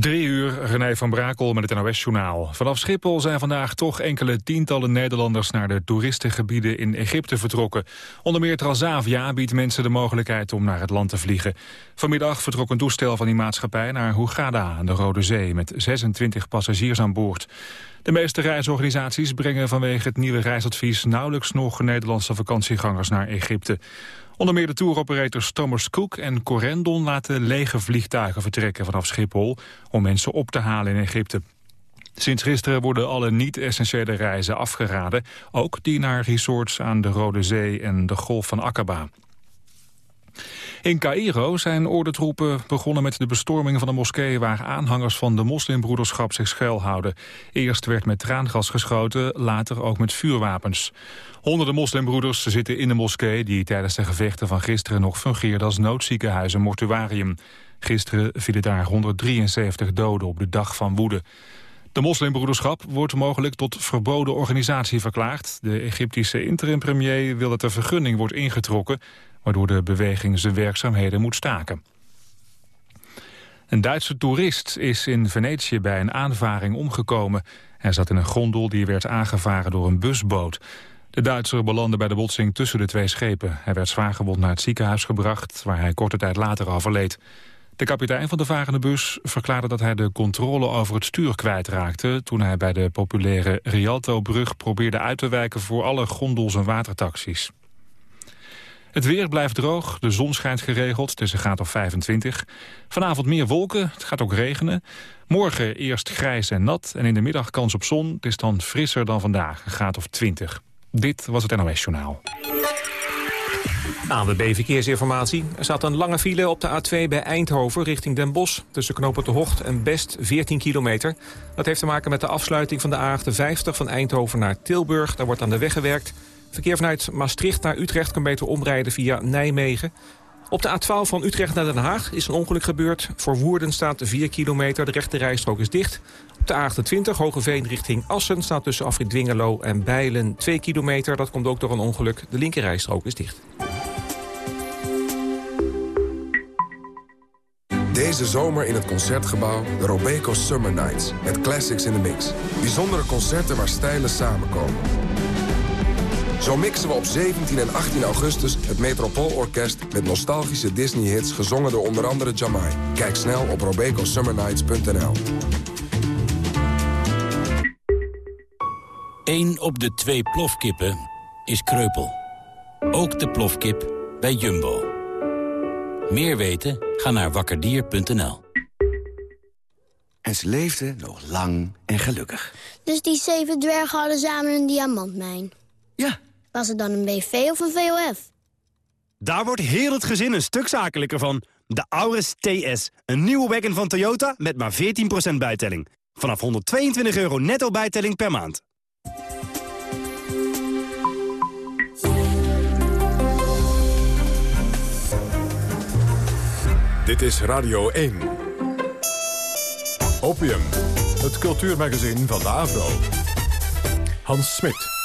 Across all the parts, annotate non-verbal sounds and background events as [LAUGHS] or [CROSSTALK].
Drie uur, René van Brakel met het NOS-journaal. Vanaf Schiphol zijn vandaag toch enkele tientallen Nederlanders... naar de toeristengebieden in Egypte vertrokken. Onder meer Transavia biedt mensen de mogelijkheid om naar het land te vliegen. Vanmiddag vertrok een toestel van die maatschappij naar Hurghada aan de Rode Zee... met 26 passagiers aan boord. De meeste reisorganisaties brengen vanwege het nieuwe reisadvies... nauwelijks nog Nederlandse vakantiegangers naar Egypte. Onder meer de touroperators Thomas Cook en Corendon laten lege vliegtuigen vertrekken vanaf Schiphol om mensen op te halen in Egypte. Sinds gisteren worden alle niet-essentiële reizen afgeraden, ook die naar resorts aan de Rode Zee en de Golf van Aqaba. In Cairo zijn ordentroepen begonnen met de bestorming van de moskee... waar aanhangers van de moslimbroederschap zich schuilhouden. Eerst werd met traangas geschoten, later ook met vuurwapens. Honderden moslimbroeders zitten in de moskee... die tijdens de gevechten van gisteren nog fungeerde als noodziekenhuis en mortuarium. Gisteren vielen daar 173 doden op de dag van woede. De moslimbroederschap wordt mogelijk tot verboden organisatie verklaard. De Egyptische interim-premier wil dat de vergunning wordt ingetrokken waardoor de beweging zijn werkzaamheden moet staken. Een Duitse toerist is in Venetië bij een aanvaring omgekomen. Hij zat in een gondel die werd aangevaren door een busboot. De Duitser belandde bij de botsing tussen de twee schepen. Hij werd zwaargewond naar het ziekenhuis gebracht, waar hij korte tijd later overleed. De kapitein van de varende bus verklaarde dat hij de controle over het stuur kwijtraakte... toen hij bij de populaire Rialto-brug probeerde uit te wijken voor alle gondels en watertaxis. Het weer blijft droog, de zon schijnt geregeld, het is een graad of 25. Vanavond meer wolken, het gaat ook regenen. Morgen eerst grijs en nat en in de middag kans op zon. Het is dan frisser dan vandaag, een graad of 20. Dit was het NOS Journaal. ANWB Verkeersinformatie. Er staat een lange file op de A2 bij Eindhoven richting Den Bosch... tussen Knopen de Hocht en Best 14 kilometer. Dat heeft te maken met de afsluiting van de A58 van Eindhoven naar Tilburg. Daar wordt aan de weg gewerkt. Verkeer vanuit Maastricht naar Utrecht kan beter omrijden via Nijmegen. Op de A12 van Utrecht naar Den Haag is een ongeluk gebeurd. Voor Woerden staat 4 kilometer, de rechte rijstrook is dicht. Op de A28 Hogeveen richting Assen staat tussen Afrit Dwingelo en Bijlen 2 kilometer. Dat komt ook door een ongeluk, de linker rijstrook is dicht. Deze zomer in het Concertgebouw de Robeco Summer Nights. Met classics in the mix. Bijzondere concerten waar stijlen samenkomen. Zo mixen we op 17 en 18 augustus het Metropoolorkest... met nostalgische Disney-hits gezongen door onder andere Jamai. Kijk snel op robecosummernights.nl. Eén op de twee plofkippen is kreupel. Ook de plofkip bij Jumbo. Meer weten? Ga naar wakkerdier.nl. En ze leefden nog lang en gelukkig. Dus die zeven dwergen hadden samen een diamantmijn? Ja. Was het dan een BV of een VOF? Daar wordt heel het gezin een stuk zakelijker van. De Auris TS, een nieuwe wagon van Toyota met maar 14% bijtelling. Vanaf 122 euro netto bijtelling per maand. Dit is Radio 1. Opium, het cultuurmagazin van de Avro. Hans Smit.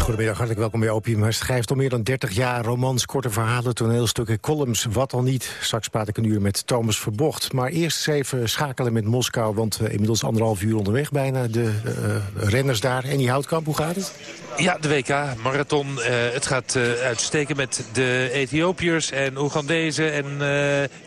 Goedemiddag, hartelijk welkom bij Opium. Hij schrijft al meer dan 30 jaar romans, korte verhalen, toneelstukken, columns, wat al niet. Straks praat ik een uur met Thomas Verbocht. Maar eerst even schakelen met Moskou, want uh, inmiddels anderhalf uur onderweg bijna. De uh, renners daar. En die Houtkamp, hoe gaat het? Ja, de WK-marathon. Uh, het gaat uitsteken met de Ethiopiërs en Oegandezen en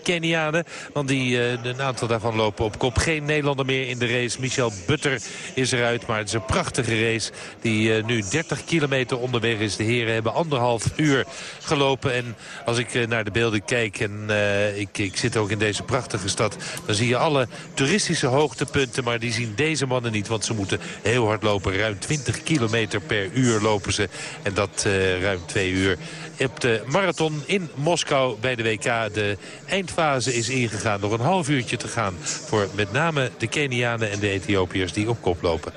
Kenianen. Want die, een aantal daarvan lopen op kop. Geen Nederlander meer in de race. Michel Butter is eruit, maar het is een prachtige race die nu 30 kilometer onderweg is. De heren hebben anderhalf uur gelopen. En als ik naar de beelden kijk en ik, ik zit ook in deze prachtige stad... dan zie je alle toeristische hoogtepunten, maar die zien deze mannen niet. Want ze moeten heel hard lopen, ruim 20 kilometer per uur lopen ze. En dat uh, ruim twee uur. Op de marathon in Moskou bij de WK. De eindfase is ingegaan. Nog een half uurtje te gaan voor met name de Kenianen en de Ethiopiërs die op kop lopen.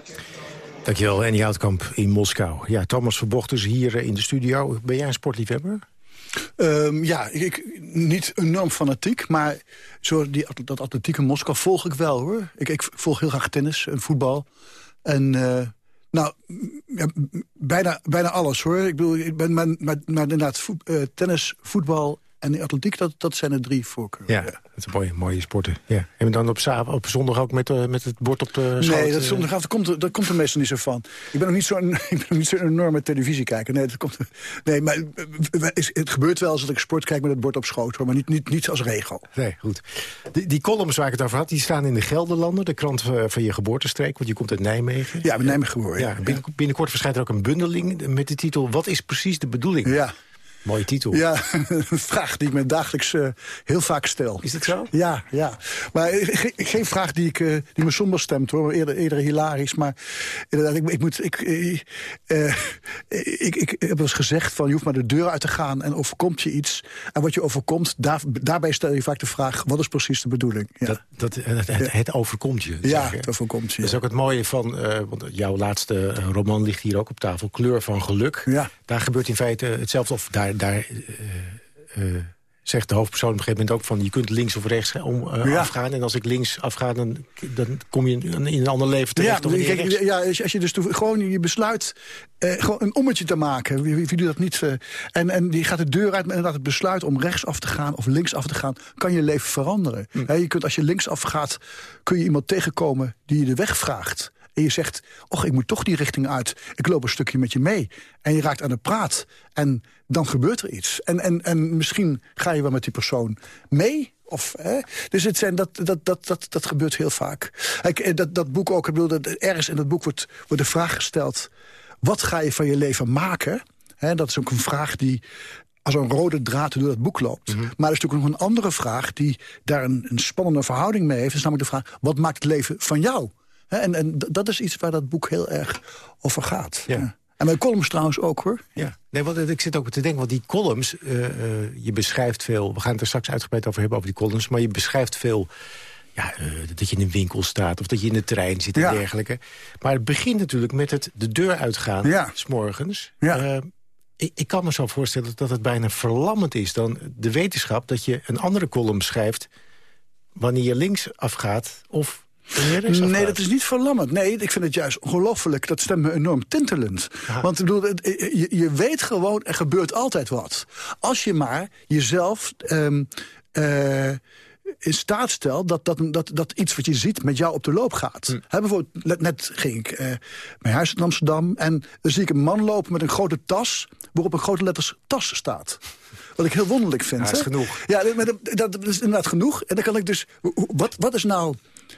Dankjewel, Annie Houtkamp in Moskou. Ja, Thomas Verbocht is hier in de studio. Ben jij een sportliefhebber? Um, ja, ik, niet enorm fanatiek, maar zo die, dat atletiek in Moskou volg ik wel, hoor. Ik, ik volg heel graag tennis en voetbal. En uh, nou, ja, bijna, bijna alles hoor. Ik bedoel, ik ben maar, maar, inderdaad, uh, tennis, voetbal en de atletiek, dat, dat zijn de drie voorkeuren. Ja, dat is mooie, mooie sporten. Ja. En dan op, op zondag ook met, uh, met het bord op de schoot? Nee, dat, zondagavond, dat, komt, dat komt er meestal niet zo van. Ik ben nog niet zo'n [LAUGHS] zo enorme televisiekijker. Nee, dat komt, nee, maar het gebeurt wel als ik sport kijk met het bord op schoot. Hoor, maar niet, niet, niet als regel. Nee, goed. Die, die columns waar ik het over had, die staan in de Gelderlanden. De krant van je geboortestreek, want je komt uit Nijmegen. Ja, met Nijmegen geboren. Ja, binnen, binnenkort verschijnt er ook een bundeling met de titel... Wat is precies de bedoeling? Ja. Mooie titel. Ja, [LAUGHS] een vraag die ik me dagelijks uh, heel vaak stel. Is dat zo? Ja, ja. Maar ge geen vraag die, ik, uh, die me somber stemt, hoor. Eerder, eerder hilarisch. Maar inderdaad, ik, ik moet... Ik, uh, ik, ik heb wel eens gezegd van, je hoeft maar de deur uit te gaan... en overkomt je iets. En wat je overkomt, daar, daarbij stel je vaak de vraag... wat is precies de bedoeling? Ja. Dat, dat, het, het, overkomt je. Ja, het overkomt je. Dat is ook het mooie van... want jouw laatste roman ligt hier ook op tafel. Kleur van geluk. Ja. Daar gebeurt in feite hetzelfde. Of daar daar uh, uh, zegt de hoofdpersoon op een gegeven moment ook van... je kunt links of rechts om, uh, ja. afgaan. En als ik links afga, dan, dan kom je in, in een ander leven terecht. Ja, kijk, ja als je dus gewoon je besluit gewoon een ommetje te maken. Wie, doet dat niet? en, en die gaat de deur uit, inderdaad het besluit om rechts af te gaan... of links af te gaan, kan je leven veranderen. Hm. je kunt, als je links afgaat, kun je iemand tegenkomen die je de weg vraagt en je zegt, och, ik moet toch die richting uit. Ik loop een stukje met je mee. En je raakt aan de praat. En dan gebeurt er iets. En, en, en misschien ga je wel met die persoon mee. Of, hè? Dus het zijn, dat, dat, dat, dat, dat gebeurt heel vaak. Kijk, dat, dat boek ook, ik bedoel, dat, ergens in dat boek wordt, wordt de vraag gesteld... wat ga je van je leven maken? Hè, dat is ook een vraag die als een rode draad door dat boek loopt. Mhm. Maar er is natuurlijk nog een andere vraag... die daar een, een spannende verhouding mee heeft. Dat is namelijk de vraag, wat maakt het leven van jou? En, en dat is iets waar dat boek heel erg over gaat. Ja. En mijn columns trouwens ook, hoor. Ja. Nee, want ik zit ook te denken, want die columns, uh, uh, je beschrijft veel... we gaan het er straks uitgebreid over hebben, over die columns... maar je beschrijft veel ja, uh, dat je in een winkel staat of dat je in de trein zit en ja. dergelijke. Maar het begint natuurlijk met het de deur uitgaan, ja. s morgens. Ja. Ik, ik, kan me zo voorstellen dat het bijna verlammend is dan de wetenschap... dat je een andere column schrijft wanneer je links afgaat of Nee, dat is niet verlammend. Nee, ik vind het juist ongelooflijk. Dat stemt me enorm tintelend. Aha. Want ik bedoel, je, je, weet gewoon, er gebeurt altijd wat. Als je maar jezelf... Um, uh, in staat stelt dat, dat, dat, dat iets wat je ziet met jou op de loop gaat. Hm. He, bijvoorbeeld, net, net ging ik uh, mijn huis in Amsterdam... en dan zie ik een man lopen met een grote tas... waarop een grote letters tas staat. Wat ik heel wonderlijk vind. Ja, dat is genoeg. Ja, dat, dat, dat, is inderdaad genoeg. En dan kan ik dus... Wat, wat is nou...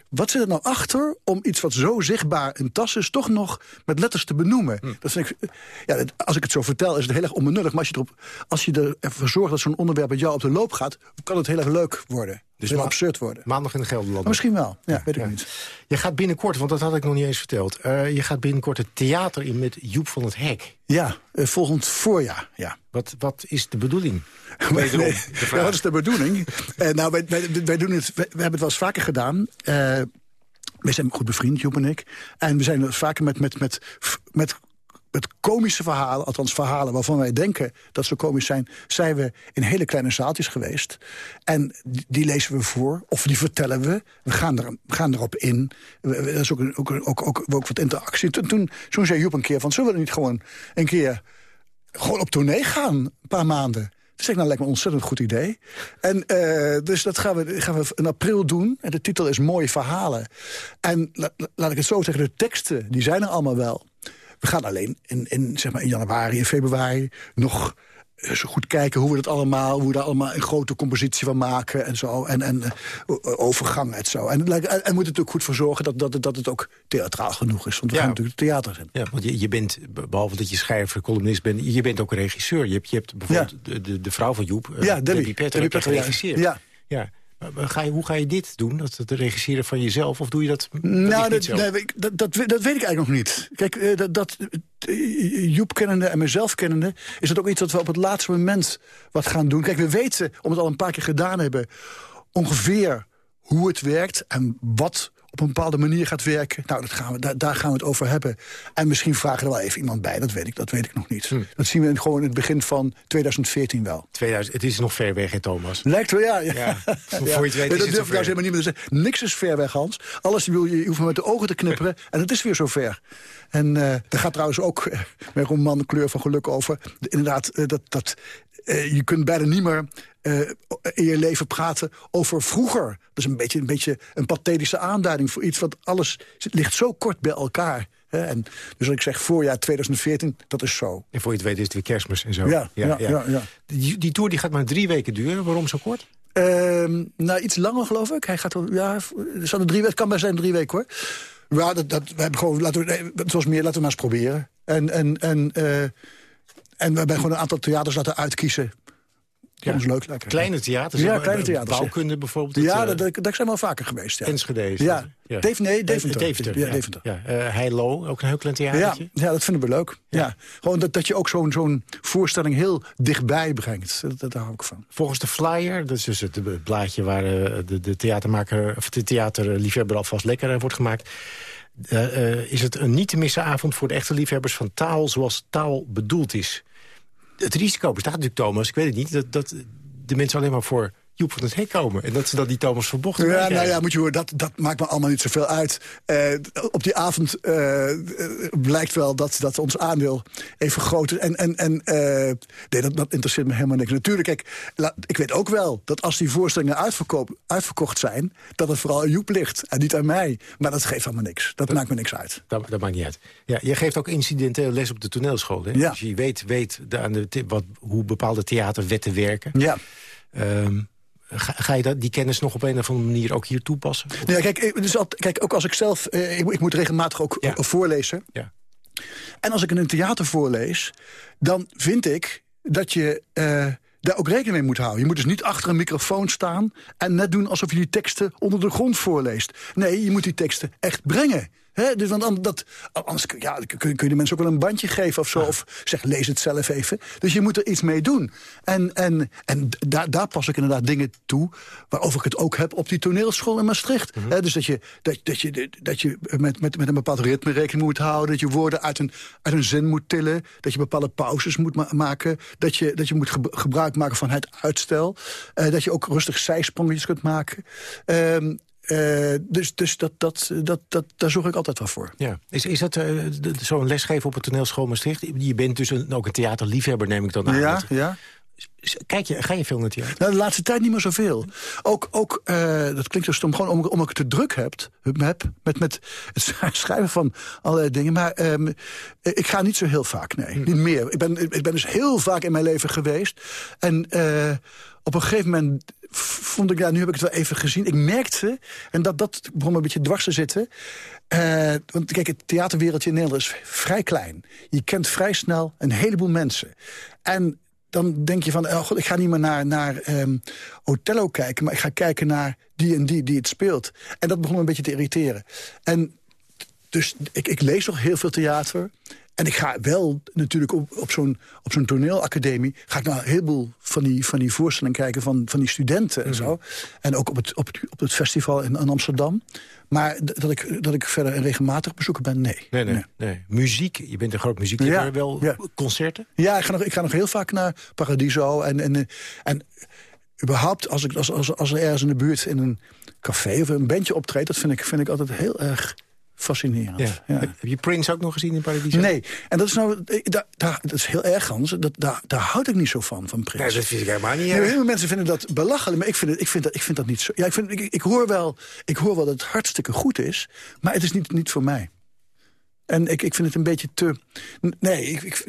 Wat zit er nou achter om iets wat zo zichtbaar een tas is... toch nog met letters te benoemen? Hm. Dat vind ik, ja, als ik het zo vertel is het heel erg onbenullig. Maar als je, erop, als je ervoor zorgt dat zo'n onderwerp met jou op de loop gaat... kan het heel erg leuk worden. Dus heel absurd worden. Maandag in de Gelderland. Maar misschien wel, ja, weet ik niet. Je gaat binnenkort, want dat had ik nog niet eens verteld... Uh, je gaat binnenkort het theater in met Joep van het Hek. Ja, uh, volgend voorjaar, ja. Wat, wat is de bedoeling? [LAUGHS] nee, [LAUGHS] de ja, wat is de bedoeling? uh, nou, wij, wij, wij, doen het, wij, we hebben het wel eens vaker gedaan... we zijn goed bevriend, Joep en ik. En we zijn vaker met, met, met, met met komische verhalen, althans verhalen waarvan wij denken dat ze komisch zijn... zijn we in hele kleine zaaltjes geweest. En die, lezen we voor, of die vertellen we. We gaan, er, gaan erop in. Dat is ook, ook, ook, ook, ook wat interactie. Toen, toen, toen zei Joep een keer van, zullen we niet gewoon een keer... gewoon op tournee gaan, een paar maanden... Dus ik, nou, lijkt me een ontzettend goed idee. En uh, dus dat gaan we, gaan we in april doen. En de titel is Mooie Verhalen. En la, laat ik het zo zeggen, de teksten, die zijn er allemaal wel. We gaan alleen in, in, zeg maar in januari en februari nog zo goed kijken hoe we dat allemaal, hoe we daar allemaal een grote compositie van maken en zo. En, en uh, overgang en zo. En, en, en moet er natuurlijk goed voor zorgen dat, dat, dat het ook theatraal genoeg is. Want we ja. gaan natuurlijk theater zijn. Ja, want je, je bent, behalve dat je schrijver, columnist bent, je bent ook regisseur. Je hebt, je hebt bijvoorbeeld ja. de, de, de, vrouw van Joep, uh, ja, Debbie, Debbie Petter, Debbie Petter geregisseerd. Ja. ja. Ga je, hoe ga je dit doen? Dat het regisseren van jezelf? Of doe je dat? Nou, dat, nee, dat, dat, dat, weet ik eigenlijk nog niet. Kijk, uh, dat, dat, uh, Joep kennende en mezelf kennende... is dat ook iets wat we op het laatste moment wat gaan doen. Kijk, we weten, we het al een paar keer gedaan hebben... ongeveer hoe het werkt en wat op een bepaalde manier gaat werken. Nou, dat gaan we, daar, daar gaan we het over hebben. En misschien vragen er wel even iemand bij, dat weet ik, dat weet ik nog niet. Hm. Dat zien we gewoon in het begin van 2014 wel. 2000, het is nog ver weg, hè, Thomas? Lijkt wel, ja. ja. [LAUGHS] Voor je het weet ja, dat durf ik nou helemaal niet meer te zeggen. Niks is ver weg, Hans. Alles wil je, je hoeft maar met de ogen te knipperen. [LAUGHS] en het is weer zover. En uh, er gaat trouwens ook uh, mijn roman Kleur van Geluk over. De, inderdaad, uh, dat, dat, je kunt bijna niet meer eh, in je leven praten over vroeger. Dat is een beetje, een beetje een pathetische aanduiding voor iets... wat alles ligt zo kort bij elkaar. Hè? En dus als ik zeg voorjaar 2014, dat is zo. En voor je het weet is het weer kerstmis en zo. Ja, ja, ja. ja, Die, die tour die gaat maar drie weken duren. Waarom zo kort? Ehm, nou, iets langer geloof ik. Hij gaat ja, er drie weken. Het kan bij zijn drie weken hoor. Ja, dat, dat, we hebben gewoon, laten we, het was meer, laten we maar eens proberen. En, en, en, uh, en we hebben gewoon een aantal theaters laten uitkiezen. Ja. ons leuk, lekker. Kleine theaters? Ja, kleine theaters. Bouwkunde bijvoorbeeld? Ja, dat, dat, dat zijn wel vaker geweest. Ja. Enschede? Ja. ja. Nee, Deventer. Deventer, ja. Deventer. Ja. Uh, Heilo, ook een heel klein theatertje? Ja, ja dat vinden we leuk. Ja. Gewoon dat, dat je ook zo'n zo'n voorstelling heel dichtbij brengt. Dat, dat, daar hou ik van. Volgens de flyer, dat is dus het blaadje waar de, de theatermaker... of de theaterliefhebber alvast lekker wordt gemaakt... Uh, is het een niet te missen avond voor de echte liefhebbers van taal zoals taal bedoeld is. Het risico bestaat natuurlijk, Thomas, ik weet het niet... dat, dat de mensen alleen maar voor Joep van het Hek komen. En dat ze dan die Thomas Verbocht Ja, nou ja, moet je horen, dat, dat maakt me allemaal niet zoveel uit. Uh, op die avond uh, blijkt wel dat, dat ons aandeel even groot is. En, en, en uh, nee, dat, dat interesseert me helemaal niks. Natuurlijk, kijk, ik weet ook wel dat als die voorstellingen uitverkocht zijn... dat het vooral aan Joep ligt en niet aan mij. Maar dat geeft allemaal niks. Dat, maakt me niks uit. Dat, dat, maakt niet uit. Ja, je geeft ook incidenteel les op de toneelschool. Hè? Ja. Dus je weet, weet de, aan de, wat, hoe bepaalde theaterwetten werken. Ja. Um, Ga, ga, je dat, die kennis nog op een of andere manier ook hier toepassen? Ja, kijk, dus al, kijk ook als ik zelf... Eh, ik, ik, moet regelmatig ook ja. voorlezen. Ja. En als ik in een theater voorlees... dan vind ik dat je... Daar ook rekening mee moet houden. Je moet dus niet achter een microfoon staan... en net doen alsof je die teksten onder de grond voorleest. Nee, je moet die teksten echt brengen. He, dus want dat, anders ja, kun, kun je de mensen ook wel een bandje geven of zo. Of zeg, lees het zelf even. Dus je moet er iets mee doen. En, en, en daar, daar pas ik inderdaad dingen toe... waarover ik het ook heb op die toneelschool in Maastricht. Mm -hmm. dus dat je, dat, dat je, dat je met, met, met een bepaald ritme rekening moet houden... dat je woorden uit een, uit een zin moet tillen... dat je bepaalde pauzes moet ma maken... dat je, dat je moet ge gebruik maken van het uitstel... Uh, dat je ook rustig zijsprongetjes kunt maken... Uh, uh, dus dus dat, dat, dat, dat, daar zorg ik altijd wel voor. Ja. Is, is dat uh, zo'n lesgeven op het toneelschool Maastricht? Je bent dus een, ook een theaterliefhebber, neem ik dan aan. Ja, ja. Kijk je, ga je veel naar theater? Nou, de laatste tijd niet meer zoveel. Ook, ook uh, dat klinkt zo stom, gewoon om, omdat ik te druk heb, heb met, met het [LAUGHS] schrijven van allerlei dingen. Maar um, ik ga niet zo heel vaak, nee. Hm. Niet meer. Ik ben, ik ben dus heel vaak in mijn leven geweest. En uh, op een gegeven moment vond ik, ja, nu heb ik het wel even gezien. Ik merkte, en dat, dat begon een beetje dwars te zitten... Uh, want kijk, het theaterwereldje in Nederland is vrij klein. Je kent vrij snel een heleboel mensen. En dan denk je van, oh god, ik ga niet meer naar, naar um, Othello kijken... maar ik ga kijken naar die en die die het speelt. En dat begon me een beetje te irriteren. En dus ik, ik lees nog heel veel theater... En ik ga wel natuurlijk op, op zo'n zo'n toneelacademie... ga ik naar een heleboel van die, van die voorstellingen kijken van, van die studenten en zo. En ook op het, op het, op het festival in, in Amsterdam. Maar dat ik, dat ik verder een regelmatig bezoeker ben, nee. Nee, nee, nee. nee. Muziek, je bent een groot muziekliefhebber, ja, wel ja. concerten? Ja, ik ga, nog, ik ga nog heel vaak naar Paradiso. En, en, en überhaupt, als, ik, als, als, als er ergens in de buurt in een café of een bandje optreedt... dat vind ik, vind ik altijd heel erg fascinerend. Ja. Ja. Heb je Prince ook nog gezien in Paradiso? Nee, en dat is nou, daar, daar, dat is heel erg, Hans. Dat, daar, daar houd ik niet zo van, van Prince. Nee, dat vind ik helemaal niet. heel veel mensen vinden dat belachelijk, maar ik vind, het, ik vind, dat, ik vind dat niet zo. Ja, ik, vind, ik, ik, hoor wel, ik hoor wel dat het hartstikke goed is, maar het is niet, niet voor mij. En ik, ik vind het een beetje te... Nee, ik, ik,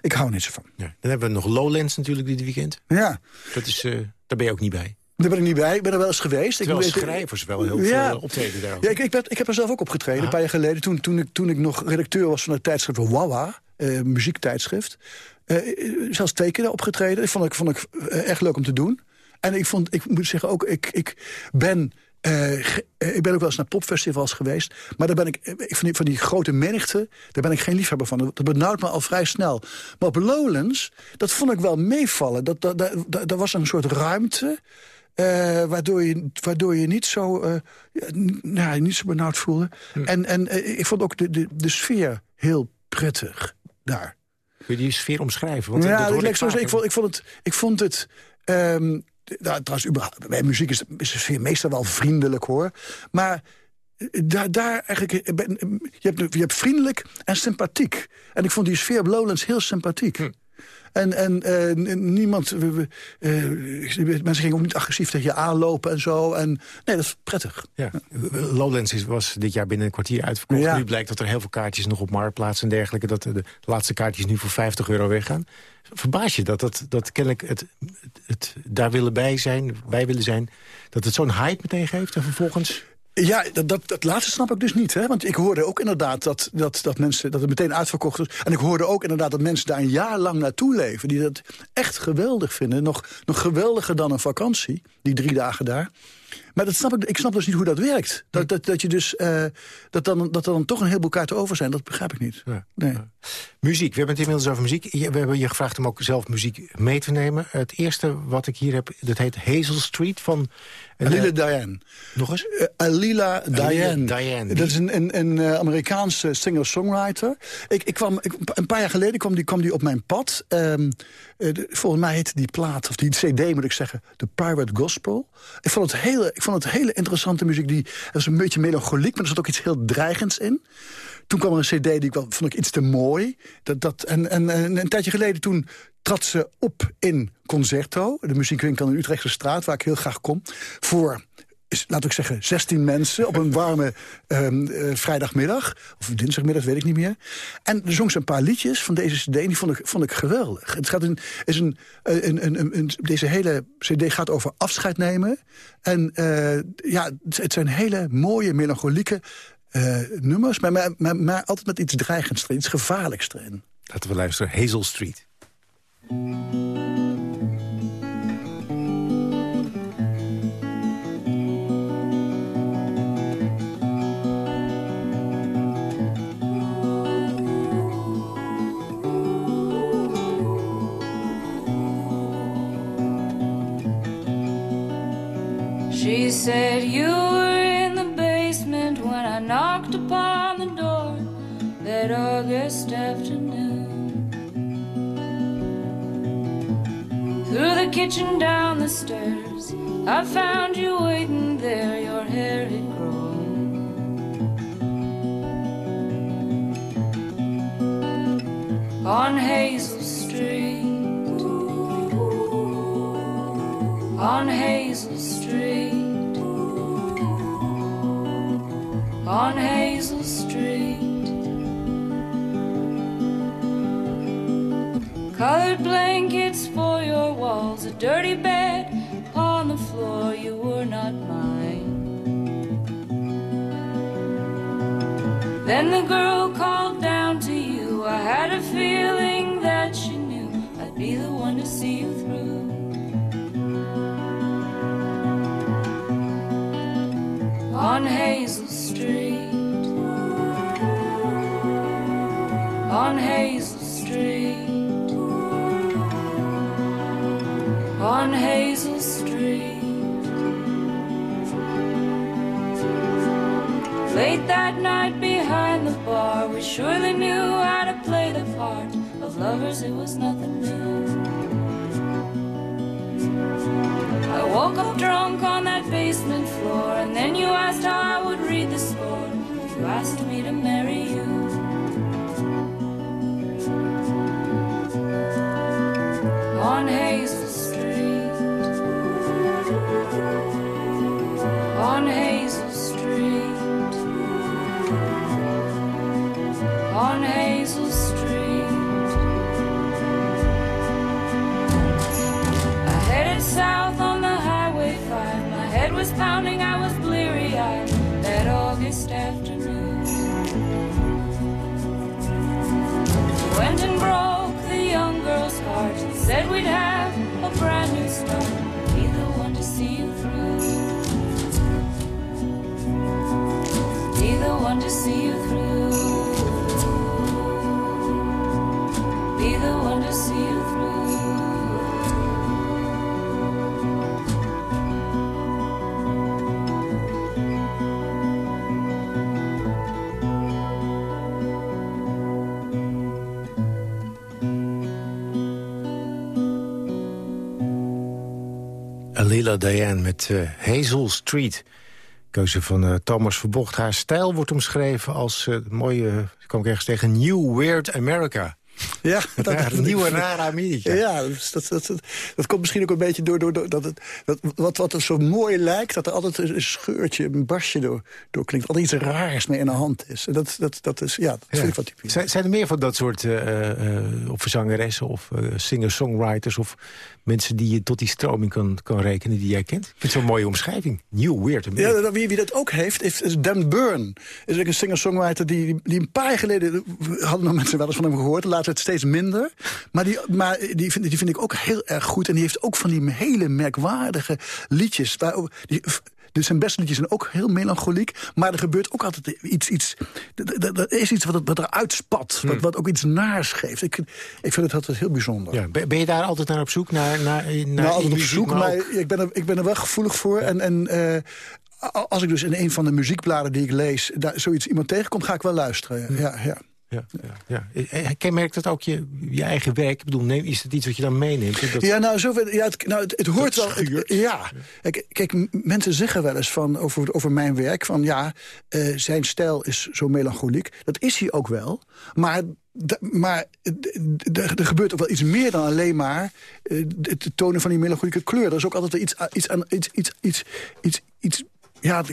ik hou niet zo van. Ja. Dan hebben we nog Lowlands natuurlijk dit weekend. Ja. Dat is, uh, daar ben je ook niet bij. Daar ben ik niet bij. Ik ben er wel eens geweest. Terwijl ik schrijvers wel heel ja. veel optreden daar. Ja, ik, ik, ben, ik heb er zelf ook opgetreden, een paar jaar geleden. Toen, toen, ik, toen ik nog redacteur was van het tijdschrift Wawa, uh, muziektijdschrift. Uh, zelfs twee keer opgetreden. Dat vond ik, vond ik uh, echt leuk om te doen. En ik, vond, ik moet zeggen ook, ik, ik ben... Ik ben ook wel eens naar popfestivals geweest. Maar daar ben ik, van die, van die grote menigte, daar ben ik geen liefhebber van. Dat benauwt me al vrij snel. Maar op Lowlands, dat vond ik wel meevallen. Dat, dat, dat, dat, dat was een soort ruimte... Uh, waardoor, je, waardoor je niet zo, uh, nou, niet zo benauwd voelde. Hm. En, en uh, ik vond ook de, de, de sfeer heel prettig daar. Kun je die sfeer omschrijven? Want ja, dat ik, zo, ik, vond, ik vond het... Ik vond het um, nou, trouwens, überhaupt, bij muziek is, is de sfeer meestal wel vriendelijk, hoor. Maar daar, daar eigenlijk... Je hebt, je hebt vriendelijk en sympathiek. En ik vond die sfeer op Lowlands heel sympathiek. Hm. En, en uh, niemand... Uh, mensen gingen ook niet agressief tegen je aanlopen en zo. En, nee, dat is prettig. Ja. Lowlands is, was dit jaar binnen een kwartier uitverkocht. Ja. Nu blijkt dat er heel veel kaartjes nog op Marktplaats en dergelijke... dat de laatste kaartjes nu voor 50 euro weggaan. Verbaas je dat, dat, dat kennelijk het, het, het daar willen bij zijn, bij willen zijn... dat het zo'n hype meteen geeft en vervolgens... Ja, dat, dat, dat, laatste snap ik dus niet. Hè? Want ik hoorde ook inderdaad dat, dat, dat, mensen, dat het meteen uitverkocht is. En ik hoorde ook inderdaad dat mensen daar een jaar lang naartoe leven. Die dat echt geweldig vinden. Nog, nog geweldiger dan een vakantie, die drie dagen daar. Maar dat snap ik, ik snap dus niet hoe dat werkt. Dat, dat, dat, je dus, uh, dat, dan, dat er dan toch een heleboel kaarten over zijn, dat begrijp ik niet. Ja. Nee. Ja. Muziek, we hebben het inmiddels over muziek. We hebben je gevraagd om ook zelf muziek mee te nemen. Het eerste wat ik hier heb, dat heet Hazel Street van... Alila Diane. Nog eens? Uh, Alila Diane. Diane. Dat is een, een, een uh, Amerikaanse singer-songwriter. Ik, ik kwam, ik, een paar jaar geleden kwam die, kwam die op mijn pad. Um, uh, de, volgens mij heette die plaat, of die cd moet ik zeggen, The Pirate Gospel. Ik vond het ik vond het hele interessante muziek. Die, dat was een beetje melancholiek, maar er zat ook iets heel dreigends in. Toen kwam er een cd die ik wel, vond ik iets te mooi. Dat, dat, en, en, en een tijdje geleden toen trad ze op in Concerto. De muziekwinkel in de Utrechtse straat, waar ik heel graag kom. Voor laat ik zeggen, 16 mensen op een warme um, vrijdagmiddag. Of dinsdagmiddag, weet ik niet meer. En er zong ze een paar liedjes van deze cd en die vond ik, vond ik geweldig. Het gaat een, is een, een, een, een, deze hele cd gaat over afscheid nemen. En uh, ja, het zijn hele mooie, melancholieke nummers. Maar, maar, maar, maar, altijd met iets dreigends erin, iets gevaarlijks erin. Laten we luisteren, Hazel Street. She said you were in the basement when I knocked upon the door that August afternoon. Through the kitchen, down the stairs, I found you waiting there, your hair had grown. On Hazel Street, on Hazel on Hazel Street. Colored blankets for your walls, a dirty bed upon the floor, you were not mine. Then the girl on Hazel Street, on Hazel Street. Late that night behind the bar, we surely knew how to play the part of lovers, it was nothing new. I woke up drunk on that basement floor, and then you asked how Diane met uh, Hazel Street. Keuze van uh, Thomas Verbocht. Haar stijl wordt omschreven als uh, mooie, kan ik ergens tegen, New Weird America. Ja, dat, ja, een nieuwe rare Amerika. Ja, dat, dat, dat, dat, komt misschien ook een beetje door, door, door dat, het, dat wat, wat er zo mooi lijkt... dat er altijd een scheurtje, een basje door, door klinkt. Altijd iets raars mee in de hand is. Dat, dat, dat, is, ja, dat vind ik wat typisch. Zijn, zijn er meer van dat soort uh, uh, of zangeressen of uh, singer-songwriters... of mensen die je tot die stroming kan, kan rekenen die jij kent? Ik vind het zo'n mooie omschrijving. New Weird. Ja, wie, wie dat ook heeft, is Dan Byrne. Is een singer-songwriter die, die een paar jaar geleden... hadden nog mensen wel eens van hem gehoord. Later het steeds minder. Maar, die, maar die, vind, die vind ik ook heel erg goed. En die heeft ook van die hele merkwaardige liedjes. Waar, die, dus zijn beste liedjes zijn ook heel melancholiek. Maar er gebeurt ook altijd iets... iets er is iets wat, wat eruit spat. Wat, hmm. wat ook iets naars geeft. Ik, ik vind het altijd heel bijzonder. Ja, ben je daar altijd naar op zoek? Naar, naar, naar nou, altijd op zoek, maar, ik, ben er, ik ben er wel gevoelig voor. En, en uh, als ik dus in een van de muziekbladen die ik lees... daar zoiets iemand tegenkomt, ga ik wel luisteren. Ja, ja ja, ja, ja. Kenmerkt dat ook je, je eigen werk? Ik bedoel, neem, is het iets wat je dan meeneemt? Dat... Ja, nou, zover, ja, het, nou, het, het hoort wel... Het, ja, kijk, mensen zeggen wel eens van, over, over mijn werk... van ja, uh, zijn stijl is zo melancholiek. Dat is hij ook wel. Maar maar er gebeurt ook wel iets meer dan alleen maar uh, het tonen van die melancholieke kleur. Er is ook altijd iets, iets, iets, iets, iets, iets, iets ja,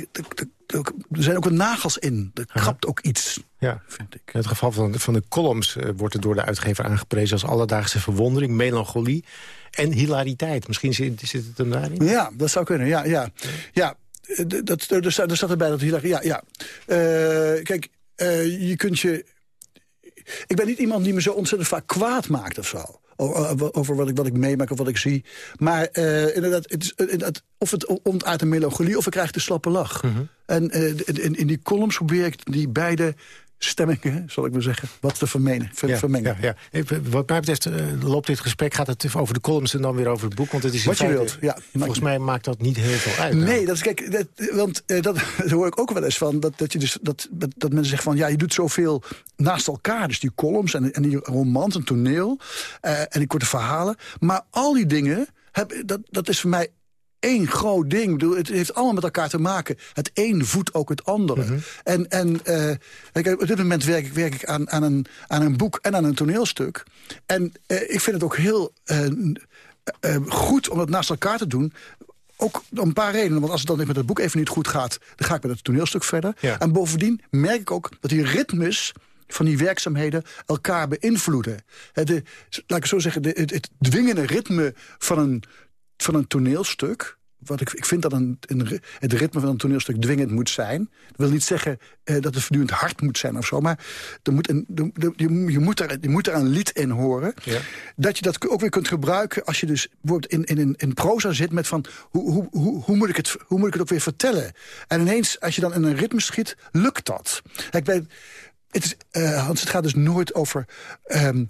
er zijn ook wat nagels in. Er krapt ook iets, ja. vind ik. In het geval van, van de columns uh, wordt er door de uitgever aangeprezen... als alledaagse verwondering, melancholie en hilariteit. Misschien zit, zit het hem daarin? Ja, dat zou kunnen, ja. ja. ja eh, dat, er, staat, er staat erbij dat hilariteit... Ja, ja. Uh, kijk, uh, je kunt je... Ik ben niet iemand die me zo ontzettend vaak kwaad maakt of zo over wat ik, wat ik meemaak of wat ik zie. Maar uh, inderdaad, het is, inderdaad, of het ontaart een melancholie of ik krijg de slappe lach. Mm -hmm. En uh, in, in die columns probeer ik die beide stemmingen, zal ik maar zeggen, wat te vermengen. Ver, vermengen. Ja, ja. Wat mij betreft uh, loopt dit gesprek, gaat het over de columns en dan weer over het boek. Want het is wat je wilt, ja. Volgens mij maakt dat niet heel veel uit. Nee, dat is, kijk, dat, want uh, dat, [LAUGHS] dat, hoor ik ook wel eens van. Dat, dat, je dus, dat, dat mensen zeggen van, ja, je doet zoveel naast elkaar. Dus die columns en, en die romans en toneel uh, en die korte verhalen. Maar al die dingen, heb, dat, dat is voor mij één groot ding. Bedoel, het heeft allemaal met elkaar te maken. Het een voedt ook het andere. Mhm. En, en uh, op dit moment werk ik, werk ik aan, aan, een, aan een boek en aan een toneelstuk. En uh, ik vind het ook heel uh, goed om het naast elkaar te doen ook om een paar redenen. Want als het dan met het boek even niet goed gaat... dan ga ik met het toneelstuk verder. Ja. En bovendien merk ik ook dat die ritmes van die werkzaamheden elkaar beïnvloeden. De, laat ik zo zeggen, de, het, het dwingende ritme van een van een toneelstuk... Wat ik, ik vind dat een, een, het ritme van een toneelstuk dwingend moet zijn. Dat wil niet zeggen eh, dat het voortdurend hard moet zijn of zo. Maar er moet een, de, de, je, je, moet er, je moet er een lied in horen. Ja. Dat je dat ook weer kunt gebruiken als je dus bijvoorbeeld in, in, in, in proza zit... met van hoe, hoe, hoe, hoe, moet ik het, hoe moet ik het ook weer vertellen? En ineens, als je dan in een ritme schiet, lukt dat. Kijk, bij, het is, uh, Hans, het gaat dus nooit over... Um,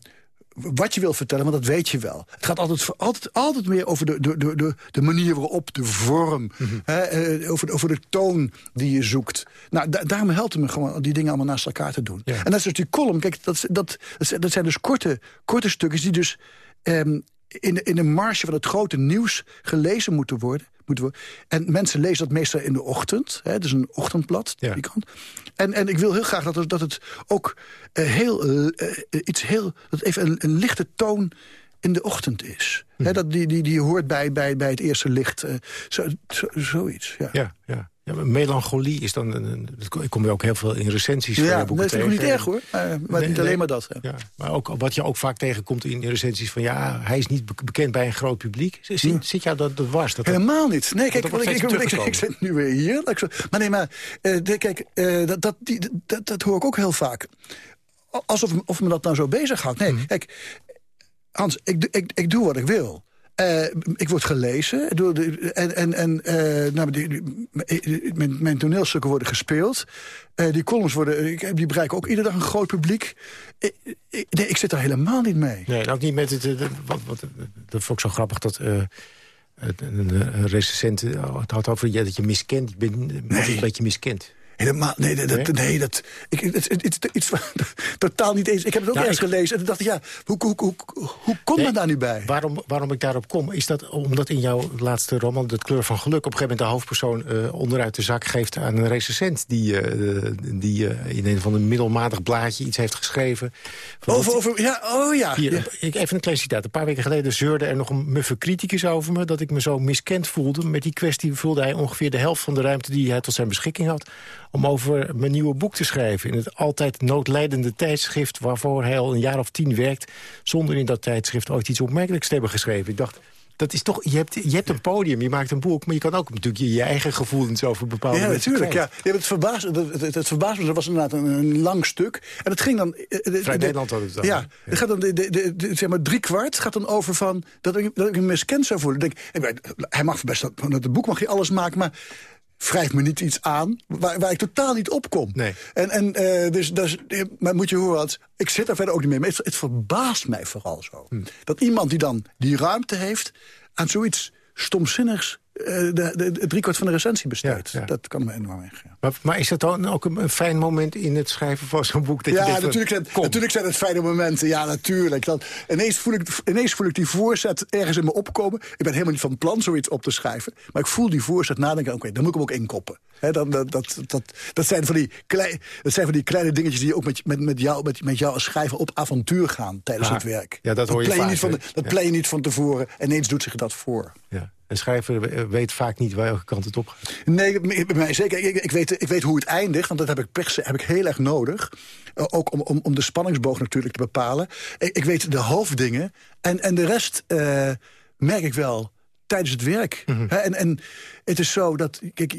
wat je wil vertellen, want dat weet je wel. Het gaat altijd, altijd, altijd meer over de, de, de, de manier waarop, de vorm... Mhm. hè, eh, over, over de toon die je zoekt. Nou, daarom helpt het me gewoon die dingen allemaal naast elkaar te doen. En dat is dus die column. Kijk, dat, dat, dat zijn dus korte, korte stukjes die dus... Um, in, de, in de marge van het grote nieuws gelezen moeten worden. Moeten worden. En mensen lezen dat meestal in de ochtend. Hè, dus een ochtendblad, ja. die kant. En, en ik wil heel graag dat het, dat het ook uh, heel, uh, iets heel... dat even een, een lichte toon in de ochtend is. Hm. dat, die, die, die hoort bij, bij, bij het eerste licht. Uh, zo, zo, zoiets, ja. ja, ja. Ja, melancholie is dan... Een, ik kom je ook heel veel in recensies ja, van boeken dat is niet erg hoor. Maar, maar niet alleen maar dat. Ja. ja. maar ook, wat je ook vaak tegenkomt in recensies van... ja, hij is niet bekend bij een groot publiek. Zit, hm. zit jou dat, dat was? Dat Helemaal niet. Nee, kijk, ik, ik, ik, ik, zit nu weer hier. Maar nee, maar uh, de, kijk, uh, dat, dat, die, dat, dat hoor ik ook heel vaak. Alsof of me dat nou zo bezighoudt. Nee, hm. kijk, Hans, ik, ik, ik doe wat ik wil. Uh, ik word gelezen. En, en, en uh, nou, die, mijn, mijn, toneelstukken worden gespeeld. Uh, die columns worden, die bereiken ook iedere dag een groot publiek. Ik, ik, nee, ik zit daar helemaal niet mee. Nee, ook niet met het... wat, wat, dat vond ik zo grappig dat... een recensent het had over ja, dat je miskent. Ik ben nee. een beetje miskend. Helemaal, nee, nee, dat, nee, dat, ik, het, het, het, iets van, [LAUGHS] totaal niet eens. Ik heb het ook Nou, eens ik- gelezen en dacht ik, ja, hoe, hoe, hoe, hoe, komt Nee, men daar nu bij? Waarom, waarom ik daarop kom, is dat omdat in jouw laatste roman... De kleur van geluk, op een gegeven moment de hoofdpersoon... eh, onderuit de zak geeft aan een recensent... die, eh, die eh, in een van een middelmatig blaadje iets heeft geschreven. Over, dat- over, ja, oh ja. Hier, ja. ik, even een klein citaat. Een paar weken geleden zeurde er nog een muffe criticus over me... dat ik me zo miskend voelde. Met die kwestie vulde hij ongeveer de helft van de ruimte... die hij tot zijn beschikking had... om over mijn nieuwe boek te schrijven. In het altijd noodlijdende tijdschrift... waarvoor hij al een jaar of tien werkt... zonder in dat tijdschrift ooit iets opmerkelijks te hebben geschreven. Ik dacht... Dat is toch, je, hebt, je hebt een podium, je maakt een boek... maar je kan ook natuurlijk je, je eigen gevoelens over bepaalde Ja, natuurlijk. Ja. Ja, het, verbaasde, het, het, het verbaasde me, was inderdaad een, een lang stuk. En het ging dan... eh, de- Vrij de- Nederland had het dan. Ja, het gaat dan de, de, de, de- zeg maar drie kwart gaat dan over van dat ik, dat ik me miskend zou voelen. Ik denk, hij mag best, dat het boek mag je alles maken, maar wrijf me niet iets aan waar, waar ik totaal niet op kom. Nee. En, en eh, dus, dus, maar moet je horen, wat, ik zit daar verder ook niet mee. Maar het, het verbaast mij vooral zo. Hm. Dat iemand die dan die ruimte heeft aan zoiets stomzinnigs... eh, de, de, de driekwart van de recensie besteedt. Ja, ja. Dat kan me enorm weg. Ja. Maar, maar is dat dan ook een, een fijn moment in het schrijven van zo'n boek? Dat je Ja, van, natuurlijk zijn, natuurlijk zijn het fijne momenten. Ja, natuurlijk. Dan, ineens, voel ik, ineens voel ik die voorzet ergens in me opkomen. Ik ben helemaal niet van plan zoiets op te schrijven. Maar ik voel die voorzet nadenken. Oké, dan moet ik hem ook inkoppen. Dan, dat, dat, dat, dat, zijn van die klei, dat zijn van die kleine dingetjes die ook met, met, met, jou, met, met jou als schrijver op avontuur gaan tijdens Ah, het werk. ja, dat hoor je vaak, niet van, Dat plan je niet van tevoren. En ineens doet zich dat voor. Ja. Een schrijver weet vaak niet welke kant het op gaat. Nee, bij mij zeker. Ik, ik, weet, ik weet hoe het eindigt, want dat heb ik, per se, heb ik heel erg nodig. Eh, ook om, om, om de spanningsboog natuurlijk te bepalen. Ik, ik weet de hoofddingen. En, en de rest eh, merk ik wel tijdens het werk. Hè, en, en het is zo dat... Kijk,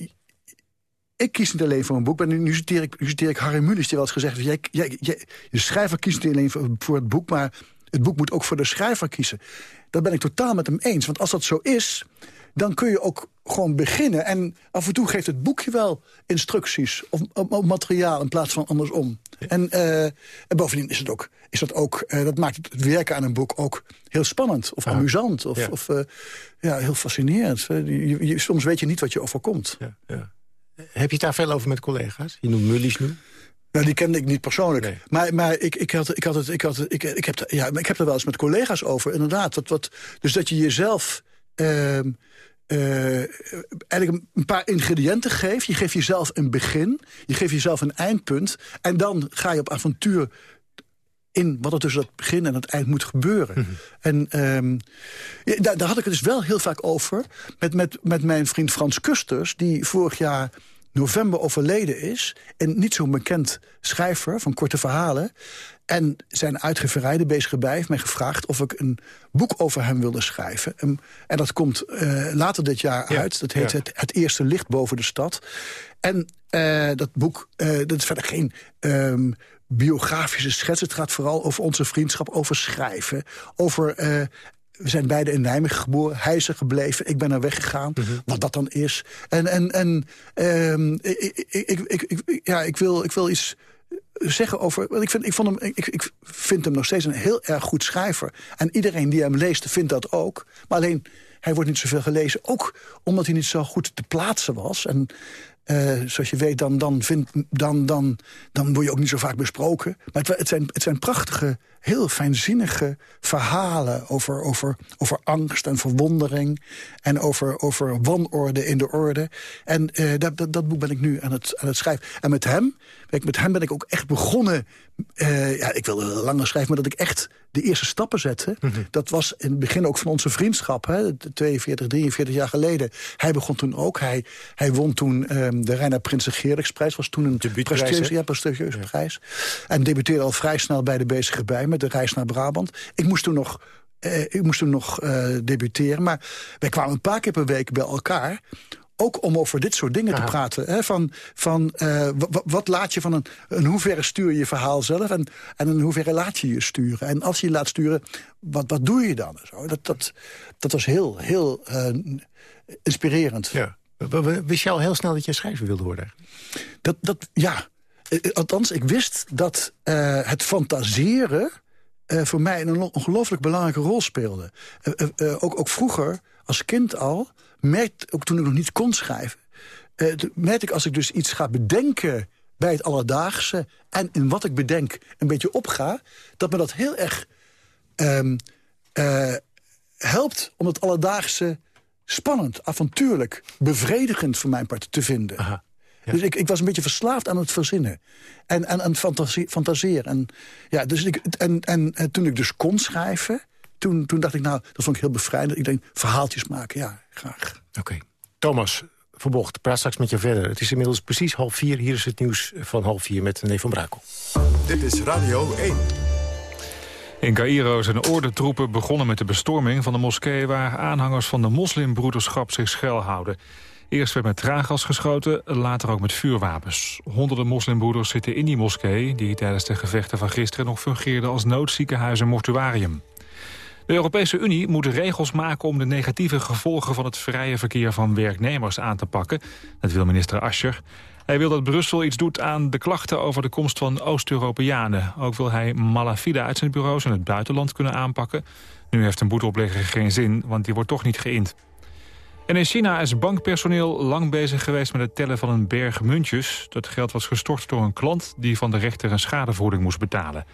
ik kies niet alleen voor een boek. Maar nu citeer ik, nu citeer ik Harry Mulisch, die wel eens gezegd heeft... Jij, jij, jij, de schrijver kiest niet alleen voor, voor het boek... maar het boek moet ook voor de schrijver kiezen. Dat ben ik totaal met hem eens. Want als dat zo is, dan kun je ook gewoon beginnen. En af en toe geeft het boekje wel instructies of, of- of materiaal in plaats van andersom. En, eh, en bovendien is het ook, is dat ook, eh, dat maakt het werken aan een boek ook heel spannend of amusant of, Ja. of eh, ja, heel fascinerend. Je- je- soms weet je niet wat je overkomt. Ja, ja. Heb je het daar veel over met collega's? Je noemt Mullies nu. Nou, die kende ik niet persoonlijk. Nee. Maar, maar ik, ik, had, ik, had het, ik, had het, ik, ik, heb, ja, maar ik heb er wel eens met collega's over, inderdaad. Dat, wat, dus dat je jezelf ehm, eh, eigenlijk een paar ingrediënten geeft. Je geeft jezelf een begin, je geeft jezelf een eindpunt... en dan ga je op avontuur in wat er tussen het begin en het eind moet gebeuren. En ehm, ja, daar, daar had ik het dus wel heel vaak over... met, met, met mijn vriend Frans Kusters... die vorig jaar november overleden is... en niet zo'n bekend schrijver van korte verhalen... en zijn uitgeverij, de Bezige Bij, heeft mij gevraagd... of ik een boek over hem wilde schrijven. En, en dat komt eh, later dit jaar Ja, uit. Dat heet ja. het, het Eerste Licht Boven de Stad. En eh, dat boek, eh, dat is verder geen ehm, biografische schets. Het gaat vooral over onze vriendschap, over schrijven. Over, we zijn beide in Nijmegen geboren. Hij is er gebleven, ik ben er weggegaan. Wat dat dan is. En, en, en ehm, ik, ik, ik, ik, ik- ja, ik, wil, ik wil iets zeggen over... Want ik, vind, ik, vond hem, ik, ik vind hem nog steeds een heel erg goed schrijver. En iedereen die hem leest, vindt dat ook. Maar alleen, hij wordt niet zoveel gelezen. Ook omdat hij niet zo goed te plaatsen was. En eh, zoals je weet, dan, dan, vindt, dan, dan, dan word je ook niet zo vaak besproken. Maar het, zijn, het zijn prachtige, heel fijnzinnige verhalen... over, over, over angst en verwondering. En over, over wanorde in de orde. En eh, dat, dat, dat boek ben ik nu aan het, aan het schrijven. En met hem, met hem ben ik ook echt begonnen... eh, ja, ik wilde langer schrijven, maar dat ik echt de eerste stappen zette. Dat was in het begin ook van onze vriendschap. Hè, 42, 43 jaar geleden. Hij begon toen ook. Hij, hij won toen ehm, de Reina Prinsen Geerliksprijs. Was toen een prestigieuze, ja, prestigieuze prijs. En debuteerde al vrij snel bij de Bezige Bij met de reis naar Brabant. Ik moest toen nog, eh, ik moest toen nog eh, debuteren. Maar wij kwamen een paar keer per week bij elkaar. Ook om over dit soort dingen te praten. Hè? Van, van eh, wa- wa- wat laat je van een, in hoeverre stuur je je verhaal zelf... en, en in hoeverre laat je je sturen. En als je je laat sturen, wat, wat doe je dan? Zo, dat, dat, dat was heel, heel eh, inspirerend. Ja. Wist je al heel snel dat je schrijver wilde worden? Dat, dat, ja, Eh, althans, ik wist dat het fantaseren... voor mij een ongelooflijk belangrijke rol speelde. Ook, ook vroeger, als kind al, merkte, ook toen ik nog niet kon schrijven... merk ik als ik dus iets ga bedenken bij het alledaagse... en in wat ik bedenk een beetje opga... dat me dat heel erg ehm, eh, helpt om het alledaagse spannend, avontuurlijk... bevredigend voor mijn part te vinden. Dus ik, ik was een beetje verslaafd aan het verzinnen. En aan het fantasie, fantaseren. En, ja, dus ik, en, en, en toen ik dus kon schrijven... Toen, toen dacht ik, nou, dat vond ik heel bevrijdend. Ik denk, verhaaltjes maken, ja, graag. Oké. Thomas Verbocht, praat straks met je verder. Het is inmiddels precies half vier. Hier is het nieuws van half vier met René van Brakel. Dit is Radio 1. In Cairo zijn ordentroepen begonnen met de bestorming van de moskee... waar aanhangers van de moslimbroederschap zich schuilhouden. Eerst werd met traangas geschoten, later ook met vuurwapens. Honderden moslimbroeders zitten in die moskee... die tijdens de gevechten van gisteren nog fungeerde als noodziekenhuis en mortuarium. De Europese Unie moet regels maken om de negatieve gevolgen van het vrije verkeer van werknemers aan te pakken. Dat wil minister Ascher. Hij wil dat Brussel iets doet aan de klachten over de komst van Oost-Europeanen. Ook wil hij malafide bureaus in het buitenland kunnen aanpakken. Nu heeft een boeteoplegger geen zin, want die wordt toch niet geïnd. En in China is bankpersoneel lang bezig geweest met het tellen van een berg muntjes. Dat geld was gestort door een klant die van de rechter een schadevergoeding moest betalen.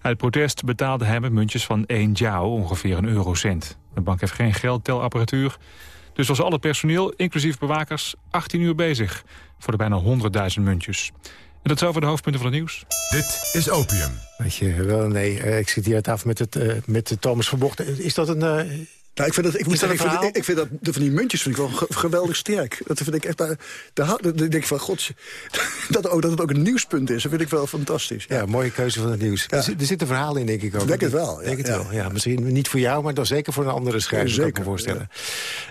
Uit protest betaalde hij met muntjes van 1 jiao, ongeveer een eurocent. De bank heeft geen geldtelapparatuur. Dus was al het personeel, inclusief bewakers, 18 uur bezig... voor de bijna 100.000 muntjes. En dat is over de hoofdpunten van het nieuws. Dit is Opium. Weet je, wel, nee, eh, ik zit hier aan tafel met, het, uh, met de Thomas Verbocht. Is dat een... Uh, nou, ik vind dat, ik, moet zeggen, ik, vind, ik vind dat de, van die muntjes vind ik wel geweldig sterk. Dat vind ik echt. Daar, daar, denk ik van, god, [LAUGHS] dat, ook, dat het ook een nieuwspunt is. Dat vind ik wel fantastisch. Ja, mooie keuze van het nieuws. Er, zit een verhaal in, denk ik ook. Denk het wel. Denk het wel. Ja, misschien niet voor jou, maar dan zeker voor een andere schrijver. Zeker, kan ik me voorstellen.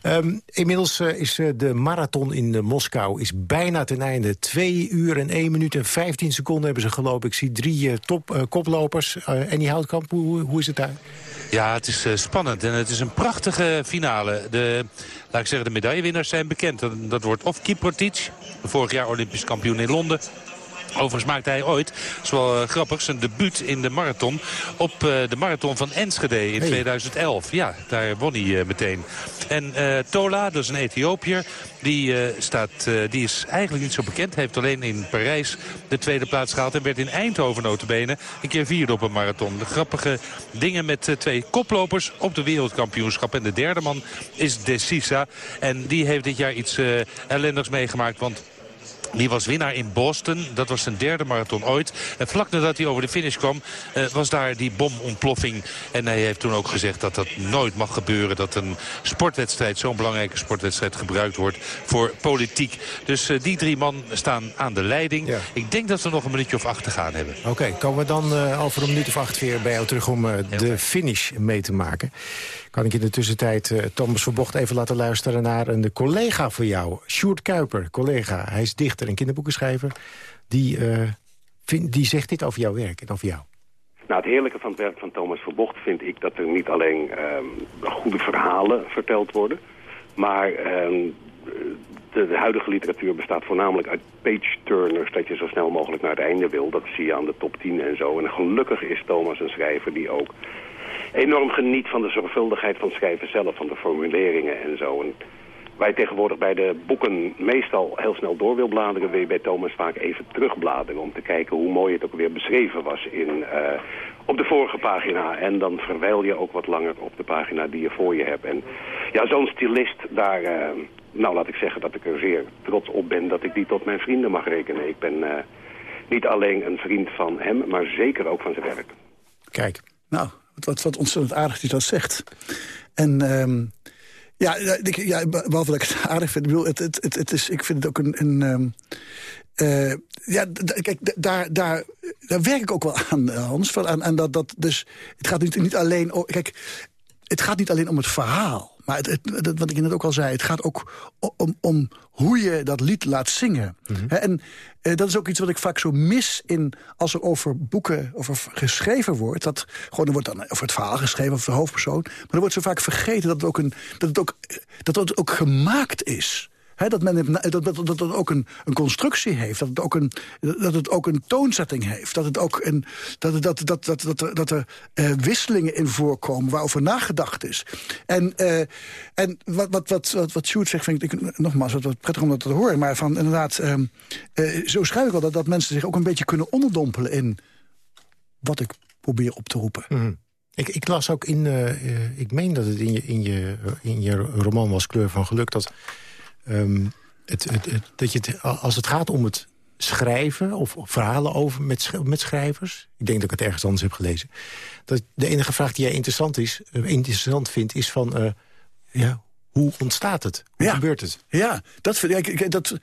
Um, inmiddels uh, is uh, de marathon in uh, Moskou is bijna ten einde. Twee uur en één minuut en vijftien seconden hebben ze gelopen. Ik zie drie top, koplopers. en die Houtkamp, hoe, hoe is het daar? Ja, het is spannend en het is een finale. De, laat ik zeggen, de medaillewinnaars zijn bekend. Dat, wordt of Kiprotic, vorig jaar Olympisch kampioen in Londen... Overigens maakte hij ooit, zoals uh, grappig, zijn debuut in de marathon... op uh, de marathon van Enschede in hey. 2011. Ja, daar won hij uh, meteen. En Tola, dat is een Ethiopiër, die, staat, die is eigenlijk niet zo bekend. Hij heeft alleen in Parijs de tweede plaats gehaald... en werd in Eindhoven notabene een keer vierde op een marathon. De grappige dingen met twee koplopers op de wereldkampioenschap. En de derde man is Desisa. En die heeft dit jaar iets ellendigs meegemaakt, want... Die was winnaar in Boston. Dat was zijn derde marathon ooit. En vlak nadat hij over de finish kwam, uh, was daar die bomontploffing. En hij heeft toen ook gezegd dat dat nooit mag gebeuren. Dat een sportwedstrijd, zo'n belangrijke sportwedstrijd, gebruikt wordt voor politiek. Dus uh, die drie man staan aan de leiding. Ja. Ik denk dat we nog een minuutje of acht te gaan hebben. Oké, okay, komen we dan uh, over een minuut of acht weer bij jou terug om de finish mee te maken. Kan ik in de tussentijd uh, Thomas Verbocht even laten luisteren naar een collega van jou. Sjoerd Kuiper, collega. Hij is dichter en kinderboekenschrijver. Die, vind, die zegt dit over jouw werk en over jou. Nou, het heerlijke van het werk van Thomas Verbocht vind ik dat er niet alleen um, goede verhalen verteld worden, maar um, de, de, huidige literatuur bestaat voornamelijk uit page-turners, dat je zo snel mogelijk naar het einde wil. Dat zie je aan de top 10 en zo. En gelukkig is Thomas een schrijver die ook enorm geniet van de zorgvuldigheid van schrijven zelf, van de formuleringen en zo. En wij tegenwoordig bij de boeken meestal heel snel door wil bladeren, wil je bij Thomas vaak even terugbladeren om te kijken hoe mooi het ook weer beschreven was in, uh, op de vorige pagina. En dan verwijl je ook wat langer op de pagina die je voor je hebt. En ja, zo'n stylist, daar, uh, nou laat ik zeggen dat ik er zeer trots op ben dat ik die tot mijn vrienden mag rekenen. Ik ben uh, niet alleen een vriend van hem, maar zeker ook van zijn werk. Kijk. Nou, wat, wat ontzettend aardig dat dat zegt. En um, ja, ik, ja, behalve dat ik het aardig vind, ik het, het, het, het is, ik vind het ook een... een um, uh, ja, kijk, daar, daar, daar werk ik ook wel aan, Hans. Van, aan, dat, dat, dus het gaat niet, niet alleen... Kijk, het gaat niet alleen om het verhaal. Maar het, het, wat ik net ook al zei, het gaat ook om, om hoe je dat lied laat zingen. Mm -hmm. En uh, dat is ook iets wat ik vaak zo mis in als er over boeken over geschreven wordt. Dat gewoon er wordt dan over het verhaal geschreven of de hoofdpersoon. Maar er wordt zo vaak vergeten dat het ook een dat het ook dat het ook gemaakt is. Dat, men, dat, dat, dat het ook een, een constructie heeft. Dat het ook een, dat het ook een toonzetting heeft. Dat, het ook een, dat, dat, dat, dat, dat, er, dat er uh, wisselingen in voorkomen waarover nagedacht is. En, uh, en wat, wat, wat, wat, wat Sjoerd zegt, vind ik nogmaals wat, prettig om dat te horen. Maar van inderdaad, um, uh, zo schrijf ik wel dat, dat mensen zich ook een beetje kunnen onderdompelen in wat ik probeer op te roepen. -hmm. Ik, ik, las ook in, ik meen dat het in je, in, je, in je roman was Kleur van Geluk... dat, um, het, het, het, dat je het, als het gaat om het schrijven of, of verhalen over met, met schrijvers... ik denk dat ik het ergens anders heb gelezen... dat de enige vraag die jij interessant, is, uh, interessant vindt is van... ja, hoe ontstaat het? Hoe ja. gebeurt het? Ja, dat, kijk, dat,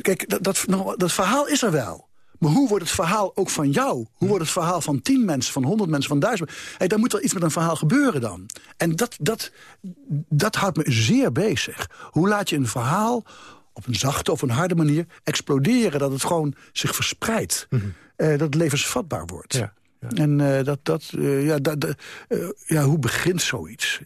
kijk dat, dat, dat verhaal is er wel. Maar hoe wordt het verhaal ook van jou? Hoe wordt het verhaal van tien mensen, van honderd mensen, van duizend hey, Dan moet er iets met een verhaal gebeuren dan. En dat, dat, dat houdt me zeer bezig. Hoe laat je een verhaal op een zachte of een harde manier exploderen... dat het gewoon zich verspreidt. Mm -hmm. uh, dat het levensvatbaar wordt. Ja. Ja. En uh, dat, dat, uh, ja, dat, uh, ja, hoe begint zoiets?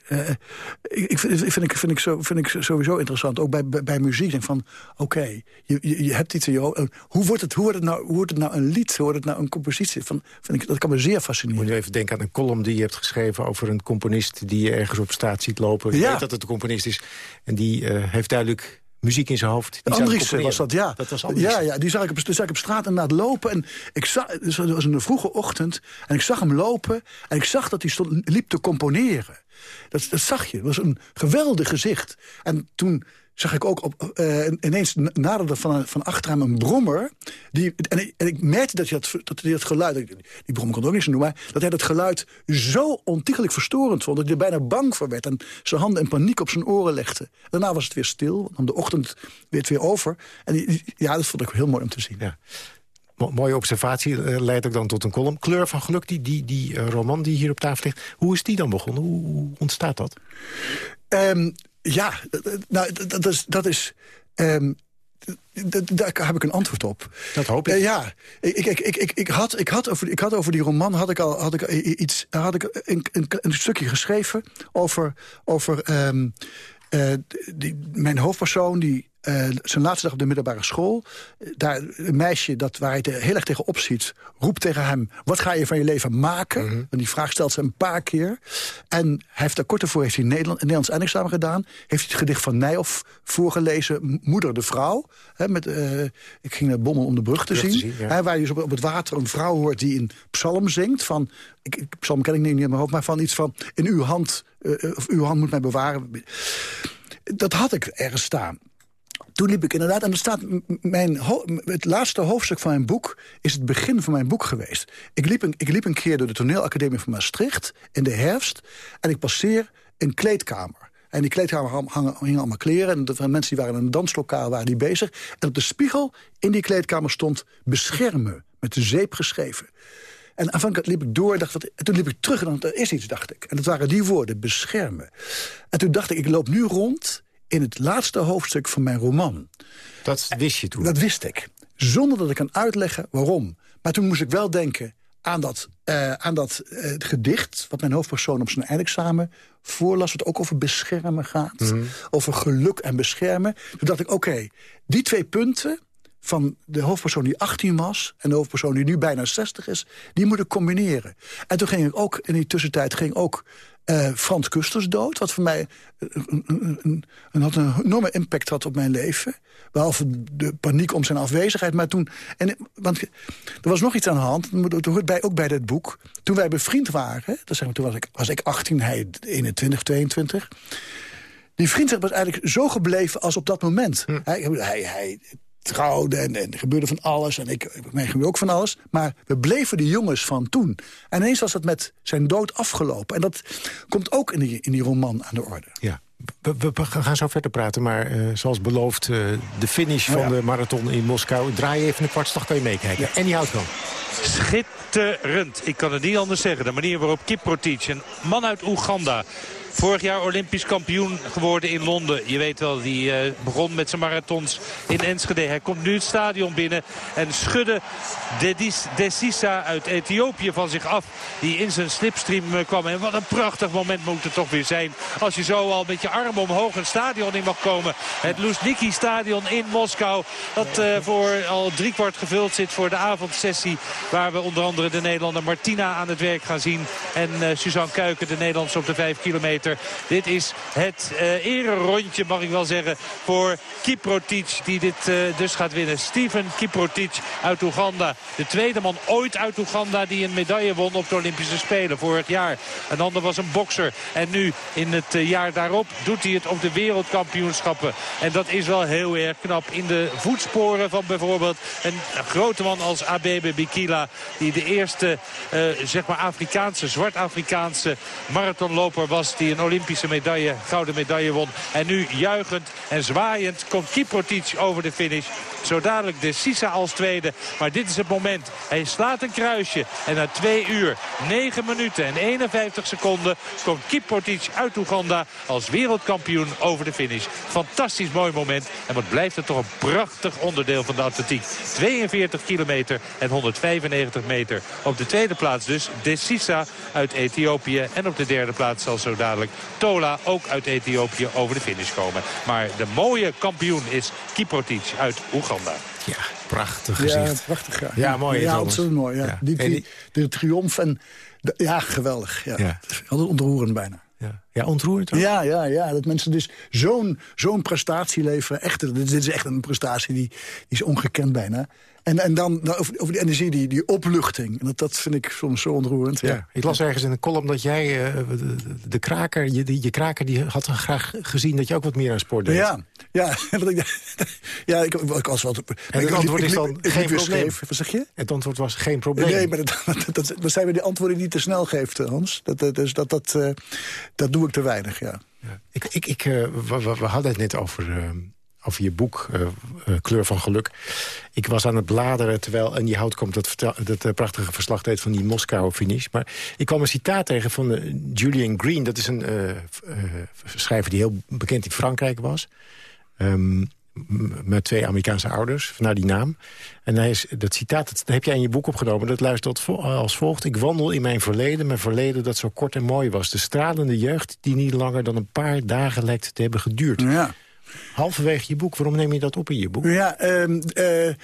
ik, vind, vind, ik, vind, ik zo, vind ik sowieso interessant, ook bij, bij, bij muziek. Denk van, oké, okay, je, je, hebt iets in je hoofd. Hoe wordt, het, hoe, wordt het nou, hoe wordt het nou een lied? Hoe wordt het nou een compositie? Van, vind ik, dat kan me zeer fascineren. Moet je even denken aan een column die je hebt geschreven... over een componist die je ergens op straat ziet lopen. Je ja. weet dat het een componist is. En die heeft duidelijk muziek in zijn hoofd. Andriessen was dat, ja. Dat was ja, ja, die zag ik, op, die zag ik op straat inderdaad lopen. En ik zag, het was een vroege ochtend. En ik zag hem lopen. En ik zag dat hij stond, liep te componeren. Dat, dat zag je. Het was een geweldig gezicht. En toen zag ik ook op, uh, ineens naderde van, van achter hem een brommer. Die, en, ik, en ik merkte dat hij dat, dat, hij dat geluid... Die brommer kon ook niet zo noemen, maar dat hij dat geluid zo ontiegelijk verstorend vond... dat hij er bijna bang voor werd en zijn handen in paniek op zijn oren legde. Daarna was het weer stil, dan de ochtend weer het weer over. En die, ja, dat vond ik heel mooi om te zien. Ja. Mooie observatie, uh, leidt ook dan tot een column. Kleur van geluk, die, die, die uh, roman die hier op tafel ligt. Hoe is die dan begonnen? Hoe, hoe ontstaat dat? Um, ja, nou, dat is... Dat is um, daar heb ik een antwoord op. Dat hoop ik. Uh, ja, ik, ik, ik, ik, ik, had, ik, had over, ik had over die roman had ik al had ik iets, had ik een, een, een stukje geschreven over, over um, uh, die, mijn hoofdpersoon die uh, zijn laatste dag op de middelbare school. Daar een meisje dat, waar hij te, heel erg tegen opziet... roept tegen hem, wat ga je van je leven maken? Mm -hmm. En die vraag stelt ze een paar keer. En hij heeft daar kort ervoor heeft hij Nederland, een Nederlands eindexamen gedaan. Heeft hij het gedicht van Nijhoff voorgelezen... Moeder de Vrouw. Hè, met, uh, ik ging naar Bommel om de brug te brug zien. Te zien ja. hè, waar je dus op, op, het water een vrouw hoort die een psalm zingt. Van, ik, ik, psalm ken ik niet in mijn hoofd, maar van iets van... in uw hand, of uw hand moet mij bewaren. Dat had ik ergens staan toen liep ik inderdaad, en er staat mijn het laatste hoofdstuk van mijn boek... is het begin van mijn boek geweest. Ik liep een, ik liep een keer door de toneelacademie van Maastricht in de herfst... en ik passeer een kleedkamer. En die kleedkamer hangen, hingen allemaal kleren. En waren mensen die waren in een danslokaal waren die bezig. En op de spiegel in die kleedkamer stond beschermen. Met de zeep geschreven. En aanvankelijk liep ik door, dacht, wat, en toen liep ik terug en dan, er is iets, dacht ik. En dat waren die woorden, beschermen. En toen dacht ik, ik loop nu rond in het laatste hoofdstuk van mijn roman. Dat wist je toen? Dat wist ik. Zonder dat ik kan uitleggen waarom. Maar toen moest ik wel denken aan dat, uh, aan dat uh, gedicht... wat mijn hoofdpersoon op zijn eindexamen voorlas... wat ook over beschermen gaat. Mm. Over geluk en beschermen. Toen dacht ik, oké, okay, die twee punten van de hoofdpersoon die 18 was... en de hoofdpersoon die nu bijna 60 is, die moet ik combineren. En toen ging ik ook, in die tussentijd ging ook uh, Frans Kusters dood. Wat voor mij een, een, had een enorme impact had op mijn leven. Behalve de paniek om zijn afwezigheid. Maar toen, en, want er was nog iets aan de hand. Dat hoort bij, ook bij dit boek. Toen wij bevriend waren, dat zeg maar, toen was ik, was ik 18, hij 21, 22. Die vriendschap was eigenlijk zo gebleven als op dat moment. Hm. Hij, hij, hij trouwde en, en er gebeurde van alles. En ik, mij gebeurde ook van alles. Maar we bleven de jongens van toen. En ineens was dat met zijn dood afgelopen. En dat komt ook in die, in die roman aan de orde. Ja. We, we gaan zo verder praten, maar uh, zoals beloofd... Uh, de finish oh, ja. van de marathon in Moskou. Draai je even een kwartslag, kan je meekijken. Ja. En die houdt gewoon. Schitterend. Ik kan het niet anders zeggen. De manier waarop Kiprotich, een man uit Oeganda Vorig jaar Olympisch kampioen geworden in Londen. Je weet wel, die uh, begon met zijn marathons in Enschede. Hij komt nu het stadion binnen en schudde Desisa uit Ethiopië van zich af. Die in zijn slipstream uh, kwam. En wat een prachtig moment moet het toch weer zijn. Als je zo al met je arm omhoog een stadion in mag komen. Het Luzhniki stadion in Moskou. Dat uh, voor al driekwart gevuld zit voor de avondsessie. Waar we onder andere de Nederlander Martina aan het werk gaan zien. En Suzanne Kuiken, de Nederlandse op de 5 kilometer. Dit is het uh, ererondje, mag ik wel zeggen, voor Kiprotic. Die dit uh, dus gaat winnen. Steven Kiprotic uit Oeganda. De tweede man ooit uit Oeganda die een medaille won op de Olympische Spelen vorig jaar. Een ander was een bokser. En nu in het jaar daarop doet hij het op de wereldkampioenschappen. En dat is wel heel erg knap. In de voetsporen van bijvoorbeeld een grote man als Abebe Bikila. Die de eerste zeg maar Afrikaanse, zwart-Afrikaanse marathonloper was. Die een Olympische medaille, gouden medaille won. En nu juichend en zwaaiend komt Kiprotic over de finish. Zo dadelijk de Sisa als tweede. Maar dit is het moment. Hij slaat een kruisje. En na 2 uur, 9 minuten en 51 seconden... komt Kiprotic uit Oeganda als wereldkampioen over de finish. Fantastisch mooi moment. En wat blijft het toch een prachtig onderdeel van de atletiek. 42 kilometer en 195 meter. Op de tweede plaats dus de Sisa uit Ethiopië. En op de derde plaats zal zo dadelijk Tola, ook uit Ethiopië, over de finish komen. Maar de mooie kampioen is Kiprotic uit Oeganda. Ja, prachtig gezicht. Ja, prachtig. Ja, ja mooi. Ja, ontzettend mooi. Ja. Ja. Die, die, de triomf en... de- ja, geweldig. Ja. Ja. Altijd ontroerend bijna. Ja, ja ontroerend ook. Ja, ja, ja. Dat mensen dus zo'n zo'n prestatie leveren. Echt, dit, dit is echt een prestatie die, die is ongekend bijna. En, en dan dan over, over die energie, die, die opluchting. En dat, dat vind ik soms zo ontroerend. Ja. Ja, ik las ergens in een column dat jij eh, de, de kraker, je, die, je kraker die had graag gezien dat je ook wat meer aan sport deed. Ja, ja, [LAUGHS] ik, [LAUGHS] ja ik, ik was wat. En het antwoord is dan geen probleem. Wat zeg je? Het antwoord was geen probleem. Nee, maar dat, [LAUGHS] dat, dat, dat zijn weer die antwoorden die je te snel geeft, eh, Hans. Dat, dat, dus dat, dat, eh, dat doe ik te weinig, ja. Ik, ik, ik, we, we- we hadden het net over, over je boek, eh, eh, Kleur van Geluk. Ik was aan het bladeren, terwijl en die hout komt dat, dat eh, prachtige verslag deed van die Moskou-finish. Maar ik kwam een citaat tegen van Julian Green. Dat is een schrijver die heel bekend in Frankrijk was. Ehm, met twee Amerikaanse ouders, naar die naam. En hij is, dat citaat dat heb jij in je boek opgenomen. Dat luistert als volgt. Ik wandel in mijn verleden, mijn verleden dat zo kort en mooi was. De stralende jeugd die niet langer dan een paar dagen lijkt te hebben geduurd. Ja. Halverwege je boek, waarom neem je dat op in je boek? Ja, ehm, eh,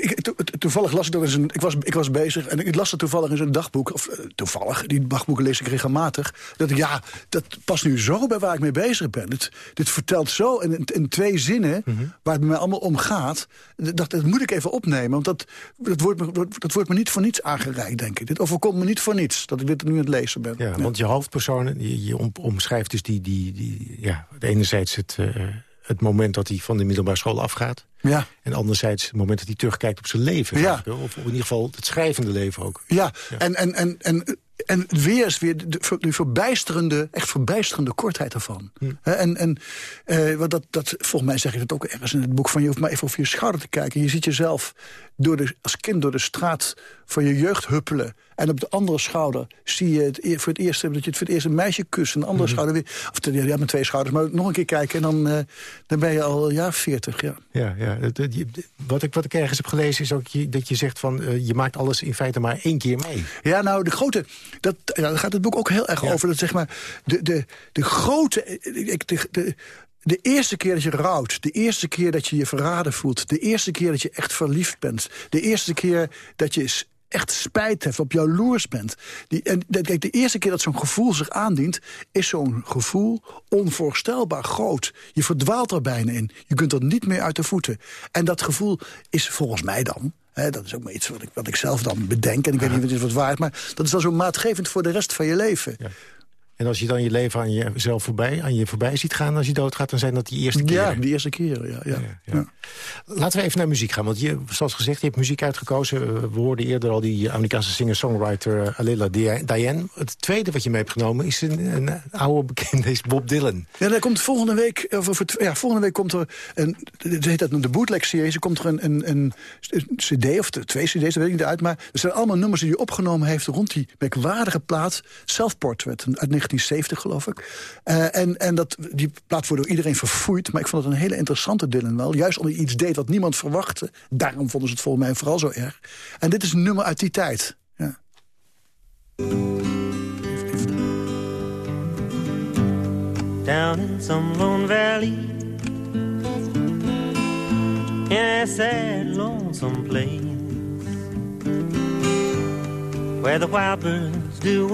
ik, to- to- toevallig las ik dat in zijn, ik was, ik was bezig en ik las het toevallig in zijn dagboek. Of eh, toevallig, die dagboeken lees ik regelmatig. Dat ik, ja, dat past nu zo bij waar ik mee bezig ben. Dit, dit vertelt zo in, in twee zinnen waar het mij allemaal om gaat. Dat, dat moet ik even opnemen, want dat, dat, wordt me, dat wordt me niet voor niets aangereikt, denk ik. Dit overkomt me niet voor niets, dat ik dit nu aan het lezen ben. Ja, want je hoofdpersoon, je, je om- omschrijft dus die, die, die ja, enerzijds het, eh, het moment dat hij van de middelbare school afgaat. Ja. En anderzijds het moment dat hij terugkijkt op zijn leven. Ja. Of in ieder geval het schrijvende leven ook. Ja, En, en, en, en, en weer is weer de, de verbijsterende, echt verbijsterende kortheid ervan. Hè, En, en eh, wat dat, dat, volgens mij zeg je dat ook ergens in het boek van... je hoeft maar even over je schouder te kijken. Je ziet jezelf door de, als kind door de straat van je jeugd huppelen. En op de andere schouder zie je het, e- voor het eerst dat je het voor het eerst een meisje kust. En de andere schouder weer... Of ja, met twee schouders, maar nog een keer kijken. En dan, eh, dan ben je al ja, 40, ja. Ja, ja. Je- Wat, ik, wat ik ergens heb gelezen is ook je, dat je zegt van... eh, je maakt alles in feite maar één keer mee. Ja, nou, de grote... Dat, ja, daar gaat het boek ook heel erg over. Dat zeg maar, de, de, de grote... ik- De, de, de eerste keer dat je rouwt, de eerste keer dat je je verraden voelt... de eerste keer dat je echt verliefd bent... de eerste keer dat je echt spijt hebt, op jaloers bent... Die, en kijk, de eerste keer dat zo'n gevoel zich aandient... is zo'n gevoel onvoorstelbaar groot. Je verdwaalt er bijna in. Je kunt er niet meer uit de voeten. En dat gevoel is volgens mij dan... Hè, dat is ook maar iets wat ik, wat ik zelf dan bedenk. En ik weet niet of het is wat waard, maar dat is dan zo maatgevend voor de rest van je leven. En als je dan je leven aan jezelf voorbij, aan je voorbij ziet gaan als je doodgaat... dan zijn dat die eerste Ja, keren. die eerste keren, ja. ja. ja. Laten we even naar muziek gaan. Want je, zoals gezegd, je hebt muziek uitgekozen. Eh, We hoorden eerder al die Amerikaanse singer-songwriter eh, Alela Diane. Het tweede wat je mee hebt genomen is een, een oude bekende, is Bob Dylan. Ja, er komt volgende week, of, of het- ja, volgende week komt er een, het heet dat de bootleg-serie, er komt er een, een, een, cd of de- twee cd's, dat weet ik niet uit, maar er zijn allemaal nummers die hij opgenomen heeft rond die merkwaardige plaat Self-Portrait uit 1970 geloof ik. Eh, en en dat, die plaat wordt door iedereen verfoeid. Maar ik vond het een hele interessante Dylan wel. Juist omdat hij iets deed wat niemand verwachtte. Daarom vonden ze het volgens mij vooral zo erg. En dit is een nummer uit die tijd. Ja. Down in some lone valley Where the wild birds do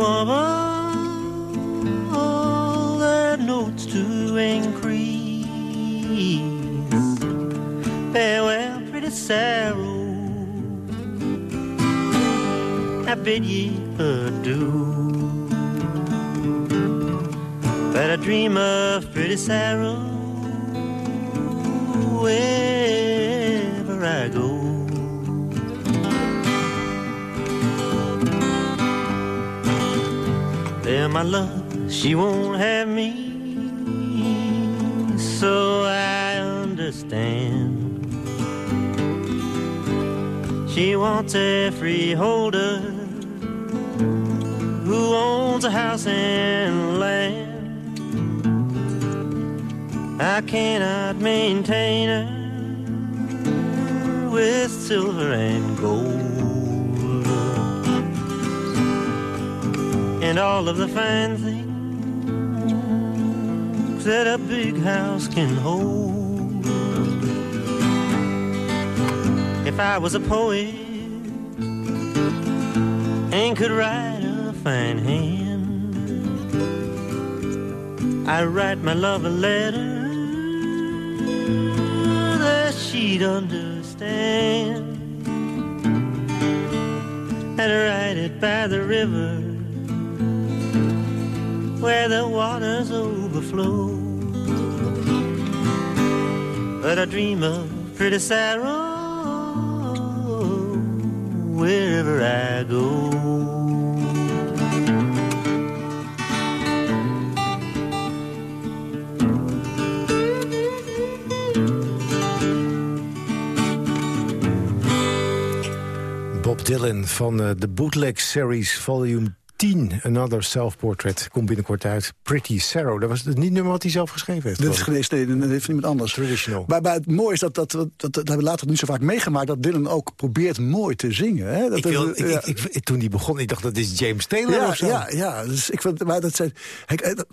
Their notes to increase. Farewell, pretty Sarah. I bid ye adieu. But I dream of pretty Sarah wherever I go. There, my love, she won't have me, so I understand. She wants a freeholder who owns a house and land. I cannot maintain her with silver and gold and all of the fine things that a big house can hold. If I was a poet and could write a fine hand, I'd write my love a letter that she'd understand. And write it by the river where the waters overflow. But I dream of pretty Sarah wherever I go. Bob Dylan van eh, de Bootleg Series Volume 10. Another Self-Portrait komt binnenkort uit. Pretty Sarah. Dat was het niet nummer wat hij zelf geschreven heeft. Dit is geweest, nee, dat heeft niemand anders. Traditional. Maar, maar het mooie is dat, dat, dat, dat, hebben we later niet zo vaak meegemaakt... dat Dylan ook probeert mooi te zingen. Hè? Dat ik wil, ik, ja. ik, ik, toen die begon, ik dacht dat is James Taylor ja, of zo. Ja, ja dus ik vind, maar dat zijn het,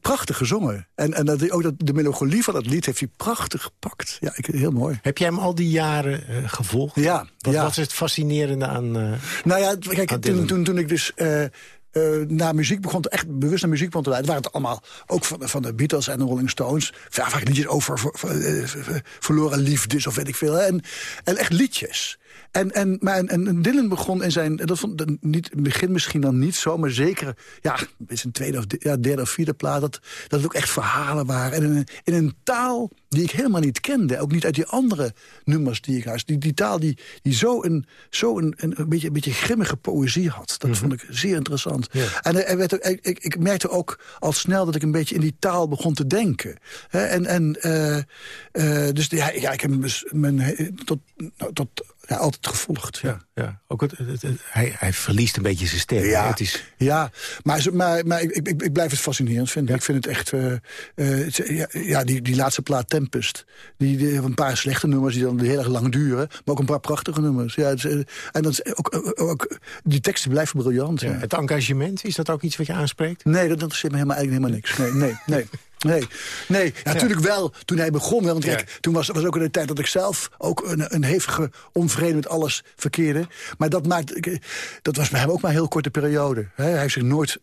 prachtig gezongen. En, en dat, ook dat, de melancholie van dat lied heeft hij prachtig gepakt. Ja, ik, heel mooi. Heb jij hem al die jaren uh, gevolgd? Ja. Wat ja. was het fascinerende aan uh, Nou ja, kijk, toen, toen, toen ik dus... Uh, uh, naar muziek begon echt bewust naar muziek begon te leiden. waren het allemaal ook van, van de Beatles en de Rolling Stones. Vaak liedjes over ver, ver, ver, verloren liefdes of weet ik veel. Hè. En, en echt liedjes. En, en, maar, en, en Dylan begon in zijn... Dat vond niet, het begin misschien dan niet zo, maar zeker... Ja, in zijn tweede of ja, derde of vierde plaat... Dat, dat het ook echt verhalen waren. En in een, in een taal die ik helemaal niet kende. Ook niet uit die andere nummers die ik had. Die, die taal die, die zo, een, zo een, een, een, beetje, een beetje grimmige poëzie had. Dat mm -hmm. vond ik zeer interessant. Ja. En er werd, ik, ik, ik, merkte ook al snel dat ik een beetje in die taal begon te denken. He, en, en, uh, uh, dus ja, ja, ik heb mijn, tot, nou, tot ja, altijd gevolgd. Ja, ja. Ook het, het, het, hij, hij verliest een beetje zijn stem. Ja, het is... ja maar, maar, maar ik, ik, ik blijf het fascinerend vinden. Ik vind het echt... Uh, uh, ja, die, die laatste plaat Tempest. Die, die een paar slechte nummers die dan heel erg lang duren. Maar ook een paar prachtige nummers. Ja, is, uh, en dat is ook, ook, die teksten blijven briljant. Ja. Het engagement, is dat ook iets wat je aanspreekt? Nee, dat interesseert me helemaal, eigenlijk helemaal niks. Nee, nee, nee. [LAUGHS] Nee, nee ja, natuurlijk wel toen hij begon. Want kijk, toen was, was ook in de tijd dat ik zelf ook een, een hevige onvrede met alles verkeerde. Maar dat, maakt, dat was bij hem ook maar een heel korte periode. Hij heeft zich nooit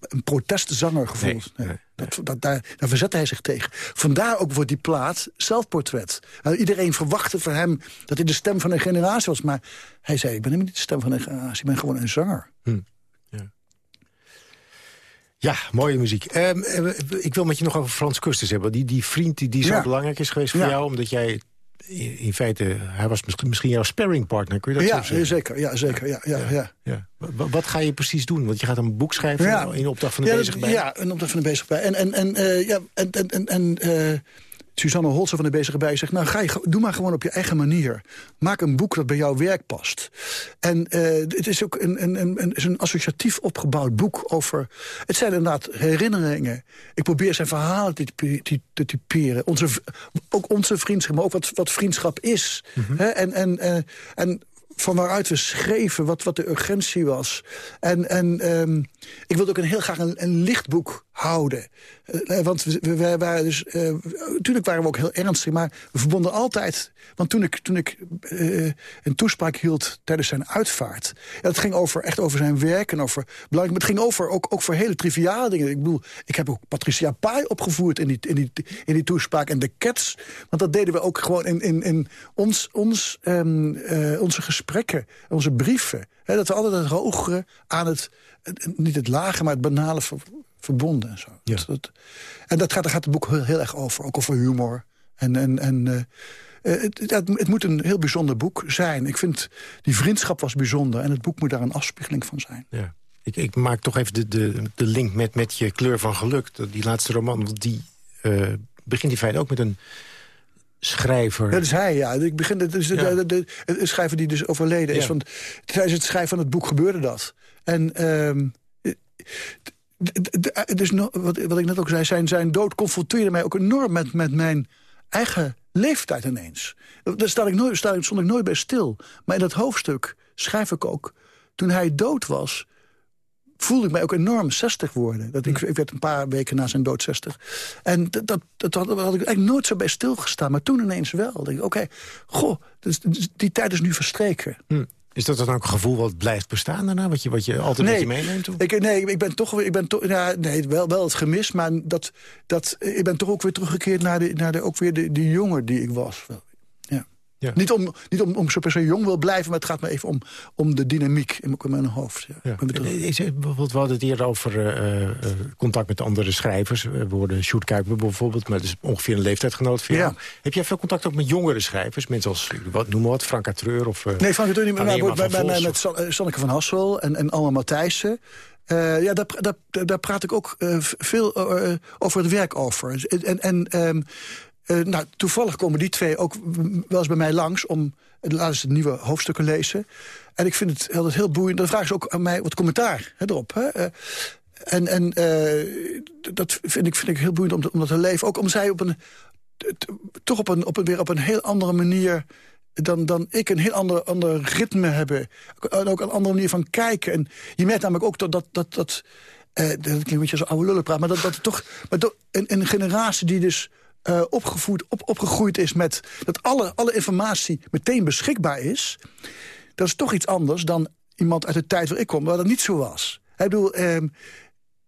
een protestzanger gevoeld. Nee, nee. Dat, dat, daar, daar verzette hij zich tegen. Vandaar ook voor die plaat zelfportret. Nou, iedereen verwachtte van hem dat hij de stem van een generatie was. Maar hij zei, ik ben helemaal niet de stem van een generatie. Ik ben gewoon een zanger. Hm. Ja, mooie muziek. Um, ik wil met je nog over Frans Kusters hebben. Die, die vriend die, die zo ja. belangrijk is geweest voor ja. jou, omdat jij in, in, feite, hij was misschien, misschien jouw sparringpartner, kun je dat ja, zo zeggen? Zeker, ja, zeker, ja, ja, ja. ja. Wat, wat ga je precies doen? Want je gaat een boek schrijven in opdracht van de bezig bij. Ja, in opdracht van de bezig bij. En, en, en, uh, ja, en, en, en uh, Suzanne Holzer van de Bezige Bij zegt... nou, ga je, doe maar gewoon op je eigen manier. Maak een boek dat bij jouw werk past. En uh, het is ook een, een, een, associatief opgebouwd boek over... Het zijn inderdaad herinneringen. Ik probeer zijn verhalen te, te, te typeren. Onze, ook onze vriendschap, maar ook wat, wat vriendschap is. Mm -hmm. en, en, en, en van waaruit we schreven, wat, wat de urgentie was. En, en um, ik wilde ook een heel graag een, een lichtboek houden. Uh, want we, we, waren dus... Natuurlijk waren we ook heel ernstig, maar we verbonden altijd... Want toen ik, toen ik een toespraak hield tijdens zijn uitvaart... Het ging over, echt over zijn werk en over... Belangrijk, maar het ging over, ook, ook voor hele triviale dingen. Ik bedoel, ik heb ook Patricia Pai opgevoerd in die, in die, in die toespraak. En de Cats, want dat deden we ook gewoon in, in, in ons, ons, um, onze gesprekken, onze brieven. Dat we altijd het hogere aan het... Niet het lage, maar het banale verbonden. En, zo. Ja. Dat, dat, en dat gaat, daar gaat het boek heel, heel, erg over. Ook over humor. En, en, en uh, het, het, het, moet een heel bijzonder boek zijn. Ik vind, die vriendschap was bijzonder. En het boek moet daar een afspiegeling van zijn. Ja. Ik, ik maak toch even de, de, de link met, met je kleur van geluk. Die laatste roman, want die uh, begint in feite ook met een schrijver. Dat is hij, ja. Ik begin, dat is de, ja. de, de, de, schrijver die dus overleden is. Want tijdens het schrijven van het boek gebeurde dat. En... Um, dus wat, wat ik net ook zei, zijn, zijn dood confronteerde mij ook enorm met, met mijn eigen leeftijd ineens. Daar sta ik nooit, sta, stond ik nooit bij stil. Maar in dat hoofdstuk schrijf ik ook... toen hij dood was, voelde ik mij ook enorm 60 worden. Dat ik, ik werd een paar weken na zijn dood 60. En dat, dat, dat had, had, ik eigenlijk nooit zo bij stilgestaan. Maar toen ineens wel. Oké, okay, goh, dus, die tijd is nu verstreken. Hm. Is dat dan ook een gevoel wat blijft bestaan daarna? Wat je, wat je altijd nee, met je meeneemt? Ik, nee, ik ben toch... Ik ben toch ja, nee, wel, wel het gemis, maar dat, dat, ik ben toch ook weer teruggekeerd... naar, de, naar de, ook weer de, de jongen die ik was. Ja. Niet, om, niet om, om zo per se jong wil blijven... maar het gaat me even om, om de dynamiek in mijn hoofd. Ja. Ja. Is, bijvoorbeeld, we hadden het hier over uh, uh, contact met andere schrijvers. We worden Sjoerd Kuiper bijvoorbeeld, maar dat is ongeveer een leeftijdsgenoot van jou. Ja. Heb jij veel contact ook met jongere schrijvers? Mensen als, wat, noem maar wat, Frank Atreur of... Uh, nee, Frank Atreur niet, maar bij, met Sanneke van Hassel en, en Alma Matthijssen. Eh, ja, daar, daar, daar praat ik ook eh, veel eh, over het werk over. En, en ehm, eh, nou, toevallig komen die twee ook wel eens bij mij langs... om laten ze nieuwe hoofdstukken lezen. En ik vind het altijd heel boeiend. Dan vragen ze ook aan mij wat commentaar hè, erop. Hè? Eh, en en eh, dat vind ik, vind ik heel boeiend om, dat te leven. Ook om zij op een, toch op een, op een, weer op een heel andere manier dan, dan ik een heel ander, ander ritme hebben. En ook een andere manier van kijken. En je merkt namelijk ook dat... dat, dat, dat dat klinkt een beetje als oude lullen praat... maar dat, dat toch maar een, een generatie die dus eh, opgevoed, op, opgegroeid is met... dat alle, alle informatie meteen beschikbaar is... dat is toch iets anders dan iemand uit de tijd waar ik kom... waar dat niet zo was. Ik bedoel, ehm,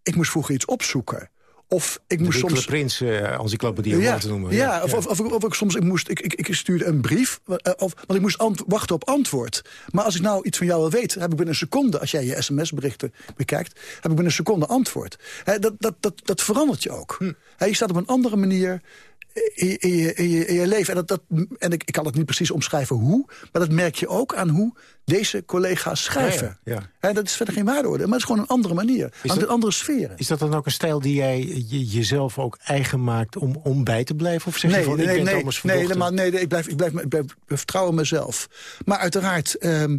ik moest vroeger iets opzoeken... Of ik de moest Winkele soms... Prins, uh, encyclopedie om Ja, te noemen. ja, of, of, of, of ik soms ik moest, ik, ik, ik stuurde een brief, eh, of, want ik moest wachten op antwoord. Maar als ik nou iets van jou wil weten, heb ik binnen een seconde, als jij je sms-berichten bekijkt, heb ik binnen een seconde antwoord. Dat, dat, dat, dat verandert je ook. Hm. Je staat op een andere manier in je, in je, in je, in je leven. En, dat, dat, en ik, ik kan het niet precies omschrijven hoe, maar dat merk je ook aan hoe deze collega's schrijven. Ja, dat is verder geen waardeoordeel, maar het is gewoon een andere manier. Aan dat- een andere sferen. Is dat dan ook een stijl die jij je- jezelf ook eigen maakt om, om bij te blijven? Of zeg je nee, van, nee, ik ben nee, nee, helemaal, nee, nee, ik blijf, ik blijf, ik blijf vertrouwen mezelf. Maar uiteraard, ehm,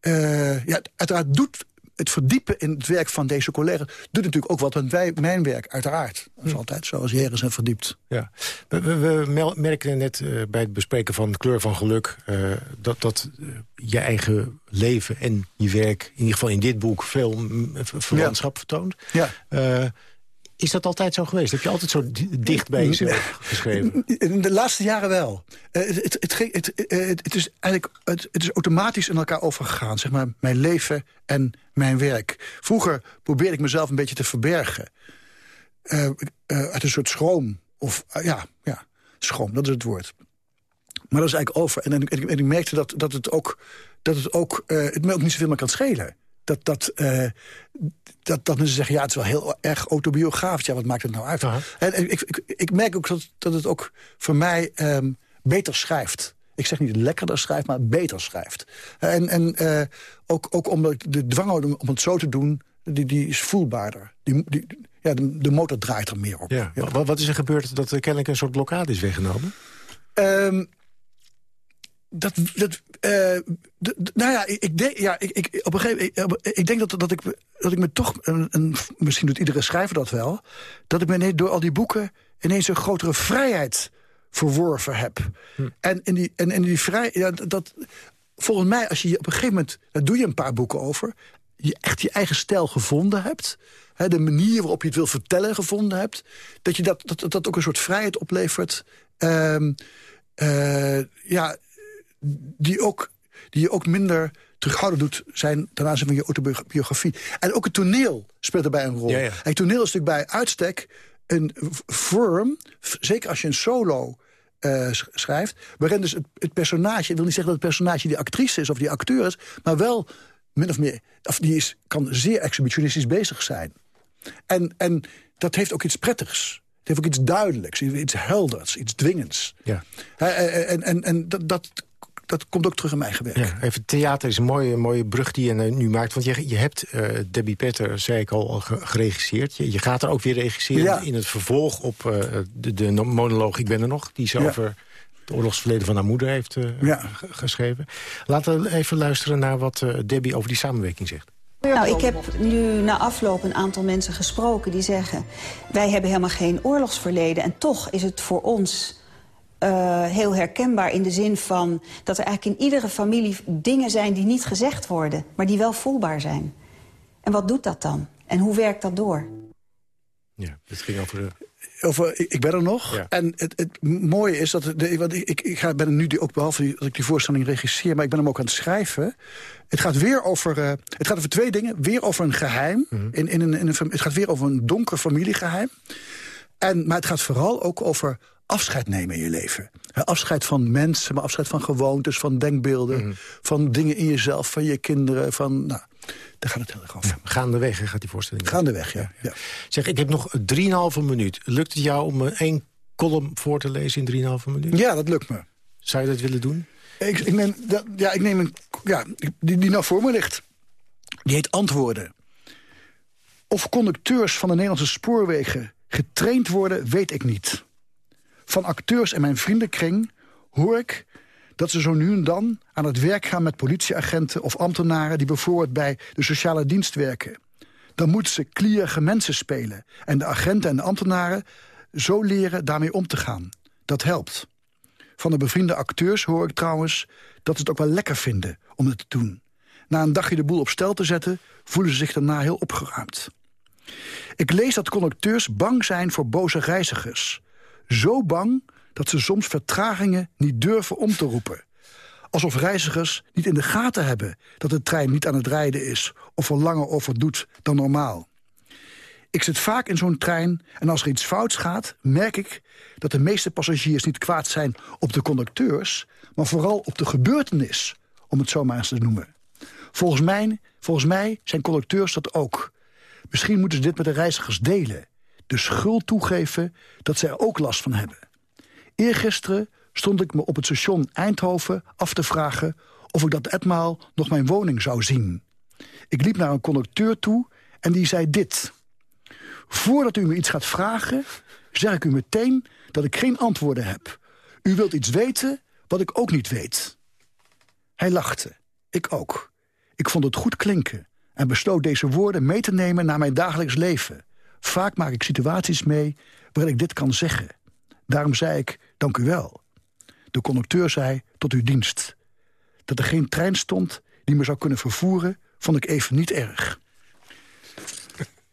eh, ja, uiteraard doet het verdiepen in het werk van deze collega's... doet natuurlijk ook wat met wij, mijn werk, uiteraard. Dat is Hm. altijd zo, als jaren zijn verdiept. Ja. We, we, merkten net eh, bij het bespreken van kleur van geluk... eh, dat, dat eh, je eigen leven en je werk, in ieder geval in dit boek... veel mm, verwantschap vertoont. Ja. Is dat altijd zo geweest? Heb je altijd zo di- dicht bij jezelf geschreven? In de laatste jaren wel. Eh, het, het, het, ging- het, eh, het, het is eigenlijk het, het is automatisch in elkaar overgegaan. Zeg maar, mijn leven en mijn werk. Vroeger probeerde ik mezelf een beetje te verbergen. Eh, uit een soort schroom. Of ja, ja, schroom, dat is het woord. Maar dat is eigenlijk over. En, en, en ik merkte dat, dat het ook, dat het, ook het me ook niet zoveel meer kan schelen. Dat, dat, eh, dat, dat mensen zeggen, ja, het is wel heel erg autobiografisch. Ja, wat maakt het nou uit? En, en ik, ik, ik merk ook dat, dat het ook voor mij ehm, beter schrijft. Ik zeg niet lekkerder schrijft, maar beter schrijft. En, en eh, ook, ook omdat de dwang om het zo te doen, die, die is voelbaarder. Die, die, ja, de, de motor draait er meer op. Ja. Wat, wat is er gebeurd dat er kennelijk een soort blokkade is weggenomen? Ehm, dat, dat, eh, nou ja, ik, denk, ja, ik, ik, op een gegeven moment, ik, ik denk dat, dat, ik, dat ik me toch, een, een, misschien doet iedere schrijver dat wel, dat ik me ineens door al die boeken ineens een grotere vrijheid verworven heb. En in die, en in die vrijheid, ja, dat- volgens mij, als je op een gegeven moment, daar doe je een paar boeken over, je echt je eigen stijl gevonden hebt, hè, de manier waarop je het wil vertellen gevonden hebt, dat je dat, dat, dat, dat ook een soort vrijheid oplevert. Ehm, eh, ja, die, ook, die je ook minder terughoudend doet zijn ten aanzien van je autobiografie. En ook het toneel speelt erbij een rol. Ja, ja. En het toneel is natuurlijk bij uitstek een vorm, zeker als je een solo eh, sch- schrijft... waarin dus het, het personage, ik wil niet zeggen dat het personage die actrice is of die acteur is... maar wel min of meer, of die is, kan zeer exhibitionistisch bezig zijn. En, en dat heeft ook iets prettigs. Het heeft ook iets duidelijks, iets helders, iets dwingends. Ja. Hè, En, en, en, en dat, dat, dat komt ook terug in mijn gewerk. Ja, even theater is een mooie, mooie brug die je eh, nu maakt. Want je, je hebt eh, Debbie Petter, zei ik al, ge- geregisseerd. Je, je gaat er ook weer regisseren Ja. in het vervolg op eh, de, de monoloog Ik ben er nog. Die ze Ja. over het oorlogsverleden van haar moeder heeft eh, Ja. geschreven. Laten we even luisteren naar wat eh, Debbie over die samenwerking zegt. Nou, ik heb nu na afloop een aantal mensen gesproken die zeggen... wij hebben helemaal geen oorlogsverleden en toch is het voor ons eh, heel herkenbaar... in de zin van dat er eigenlijk in iedere familie dingen zijn die niet gezegd worden... maar die wel voelbaar zijn. En wat doet dat dan? En hoe werkt dat door? Ja, het ging over de... Over, ik, ben er nog. Ja. En het, het mooie is dat... De, want ik, ik ga, ben nu die, ook behalve die- dat ik die voorstelling regisseer... maar ik ben hem ook aan het schrijven. Het gaat weer over, eh, het gaat over twee dingen. Weer over een geheim. in, in een, in een, het gaat weer over een donker familiegeheim. En, maar het gaat vooral ook over afscheid nemen in je leven. Afscheid van mensen, maar afscheid van gewoontes, van denkbeelden... van dingen in jezelf, van je kinderen. Van, nou, daar gaat het heel erg over. Gaandeweg hè, gaat die voorstelling. Gaandeweg, ja. ja. Zeg, ik heb nog 3,5 minuut. Lukt het jou om eh, één column voor te lezen in 3,5 minuut? Ja, dat lukt me. Zou je dat willen doen? Ik, ik neem, dat, ja, ik neem een... Ja, die, die nou voor me ligt. Die heet Antwoorden. Of conducteurs van de Nederlandse spoorwegen getraind worden, weet ik niet. Van acteurs in mijn vriendenkring hoor ik dat ze zo nu en dan aan het werk gaan met politieagenten of ambtenaren... die bijvoorbeeld bij de sociale dienst werken. Dan moeten ze klierige mensen spelen. En de agenten en de ambtenaren zo leren daarmee om te gaan. Dat helpt. Van de bevriende acteurs hoor ik trouwens dat ze het ook wel lekker vinden om het te doen. Na een dagje de boel op stel te zetten, voelen ze zich daarna heel opgeruimd. Ik lees dat conducteurs bang zijn voor boze reizigers. Zo bang dat ze soms vertragingen niet durven om te roepen. Alsof reizigers niet in de gaten hebben dat de trein niet aan het rijden is... of er langer over doet dan normaal. Ik zit vaak in zo'n trein en als er iets fouts gaat... merk ik dat de meeste passagiers niet kwaad zijn op de conducteurs... maar vooral op de gebeurtenis, om het zo maar eens te noemen. Volgens mij, volgens mij zijn conducteurs dat ook. Misschien moeten ze dit met de reizigers delen. De schuld toegeven dat zij ook last van hebben. Eergisteren stond ik me op het station Eindhoven af te vragen... of ik dat etmaal nog mijn woning zou zien. Ik liep naar een conducteur toe en die zei dit... Voordat u me iets gaat vragen, zeg ik u meteen dat ik geen antwoorden heb. U wilt iets weten wat ik ook niet weet. Hij lachte. Ik ook. Ik vond het goed klinken en besloot deze woorden mee te nemen naar mijn dagelijks leven. Vaak maak ik situaties mee waarin ik dit kan zeggen. Daarom zei ik, dank u wel. De conducteur zei, tot uw dienst. Dat er geen trein stond die me zou kunnen vervoeren, vond ik even niet erg.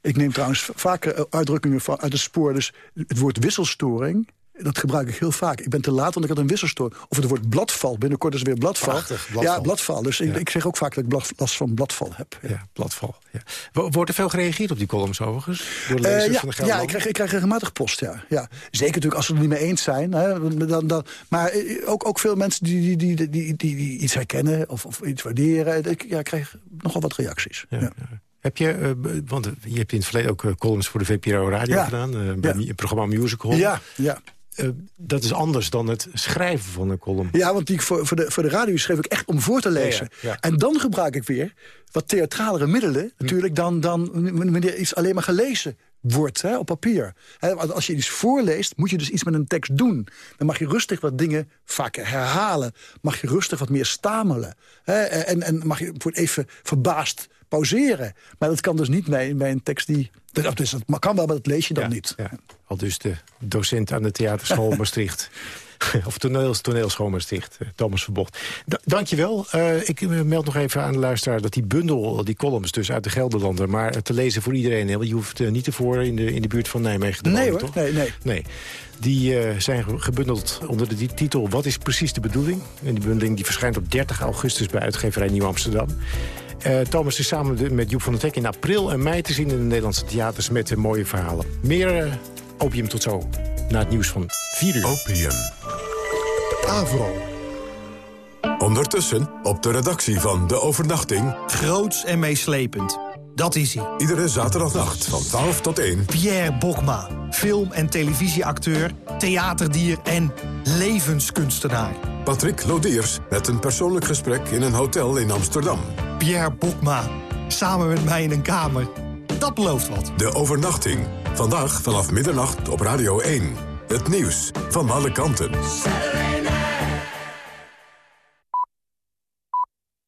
Ik neem trouwens vaker uitdrukkingen van, uit het spoor. Dus het woord wisselstoring, dat gebruik ik heel vaak. Ik ben te laat, want ik had een wisselstoring. Of het woord bladval, binnenkort is er weer bladval. Prachtig, bladval. Ja, bladval. Dus ik, Ja. ik zeg ook vaak dat ik last van bladval heb. Ja. Ja, platval. Ja. Wo- Wordt er veel gereageerd op die columns overigens? Door de Eh, lezers van de ja ik, krijg, ik krijg regelmatig post, ja. ja. Zeker natuurlijk als ze het niet mee eens zijn. Hè, dan, dan, maar eh, ook, ook veel mensen die, die, die, die, die, iets herkennen of, of iets waarderen. Ik ja, krijg nogal wat reacties. Ja. Heb je, eh, want je hebt in het verleden ook columns voor de VPRO Radio Ja. gedaan. bij Ja. het programma Musical. Ja, ja. Eh, dat is anders dan het schrijven van een column. Ja, want die voor, voor, de, voor de radio schreef ik echt om voor te lezen. Ja, ja. En dan gebruik ik weer wat theatralere middelen... natuurlijk dan, dan wanneer iets alleen maar gelezen wordt hè, op papier. Want als je iets voorleest, moet je dus iets met een tekst doen. Dan mag je rustig wat dingen vaker herhalen. Mag je rustig wat meer stamelen. En, en mag je voor even verbaasd pauzeren. Maar dat kan dus niet bij, bij een tekst die... Dat, dus dat kan wel, maar dat lees je dan niet. Ja. Al dus de docent aan de theaterschool [LAUGHS] Maastricht. [LAUGHS] of toneels, toneelschool Maastricht, eh, Thomas Verbocht. Da dankjewel. Uh, ik eh, meld nog even aan de luisteraar dat die bundel, die columns dus uit de Gelderlander... maar te lezen voor iedereen, hè, want je hoeft niet ervoor in de, in de buurt van Nijmegen te wonen, nee, hoor. toch? Nee, nee. nee. Die uh, zijn gebundeld onder de titel Wat is precies de bedoeling? En die bundeling die verschijnt op 30 augustus bij uitgeverij Nieuw Amsterdam. Uh, Thomas is samen met Joep van der Tek in april en mei te zien in de Nederlandse theaters met mooie verhalen. Meer uh, opium tot zo, na het nieuws van 4 uur. Opium. Avro. Ondertussen op de redactie van De Overnachting... Groots en meeslepend. Dat is hij. Iedere zaterdagnacht van 12 tot 1. Pierre Bokma. Film- en televisieacteur, theaterdier en levenskunstenaar. Patrick Lodiers met een persoonlijk gesprek in een hotel in Amsterdam. Pierre Bokma. Samen met mij in een kamer. Dat belooft wat. De Overnachting. Vandaag vanaf middernacht op Radio 1. Het nieuws van alle kanten.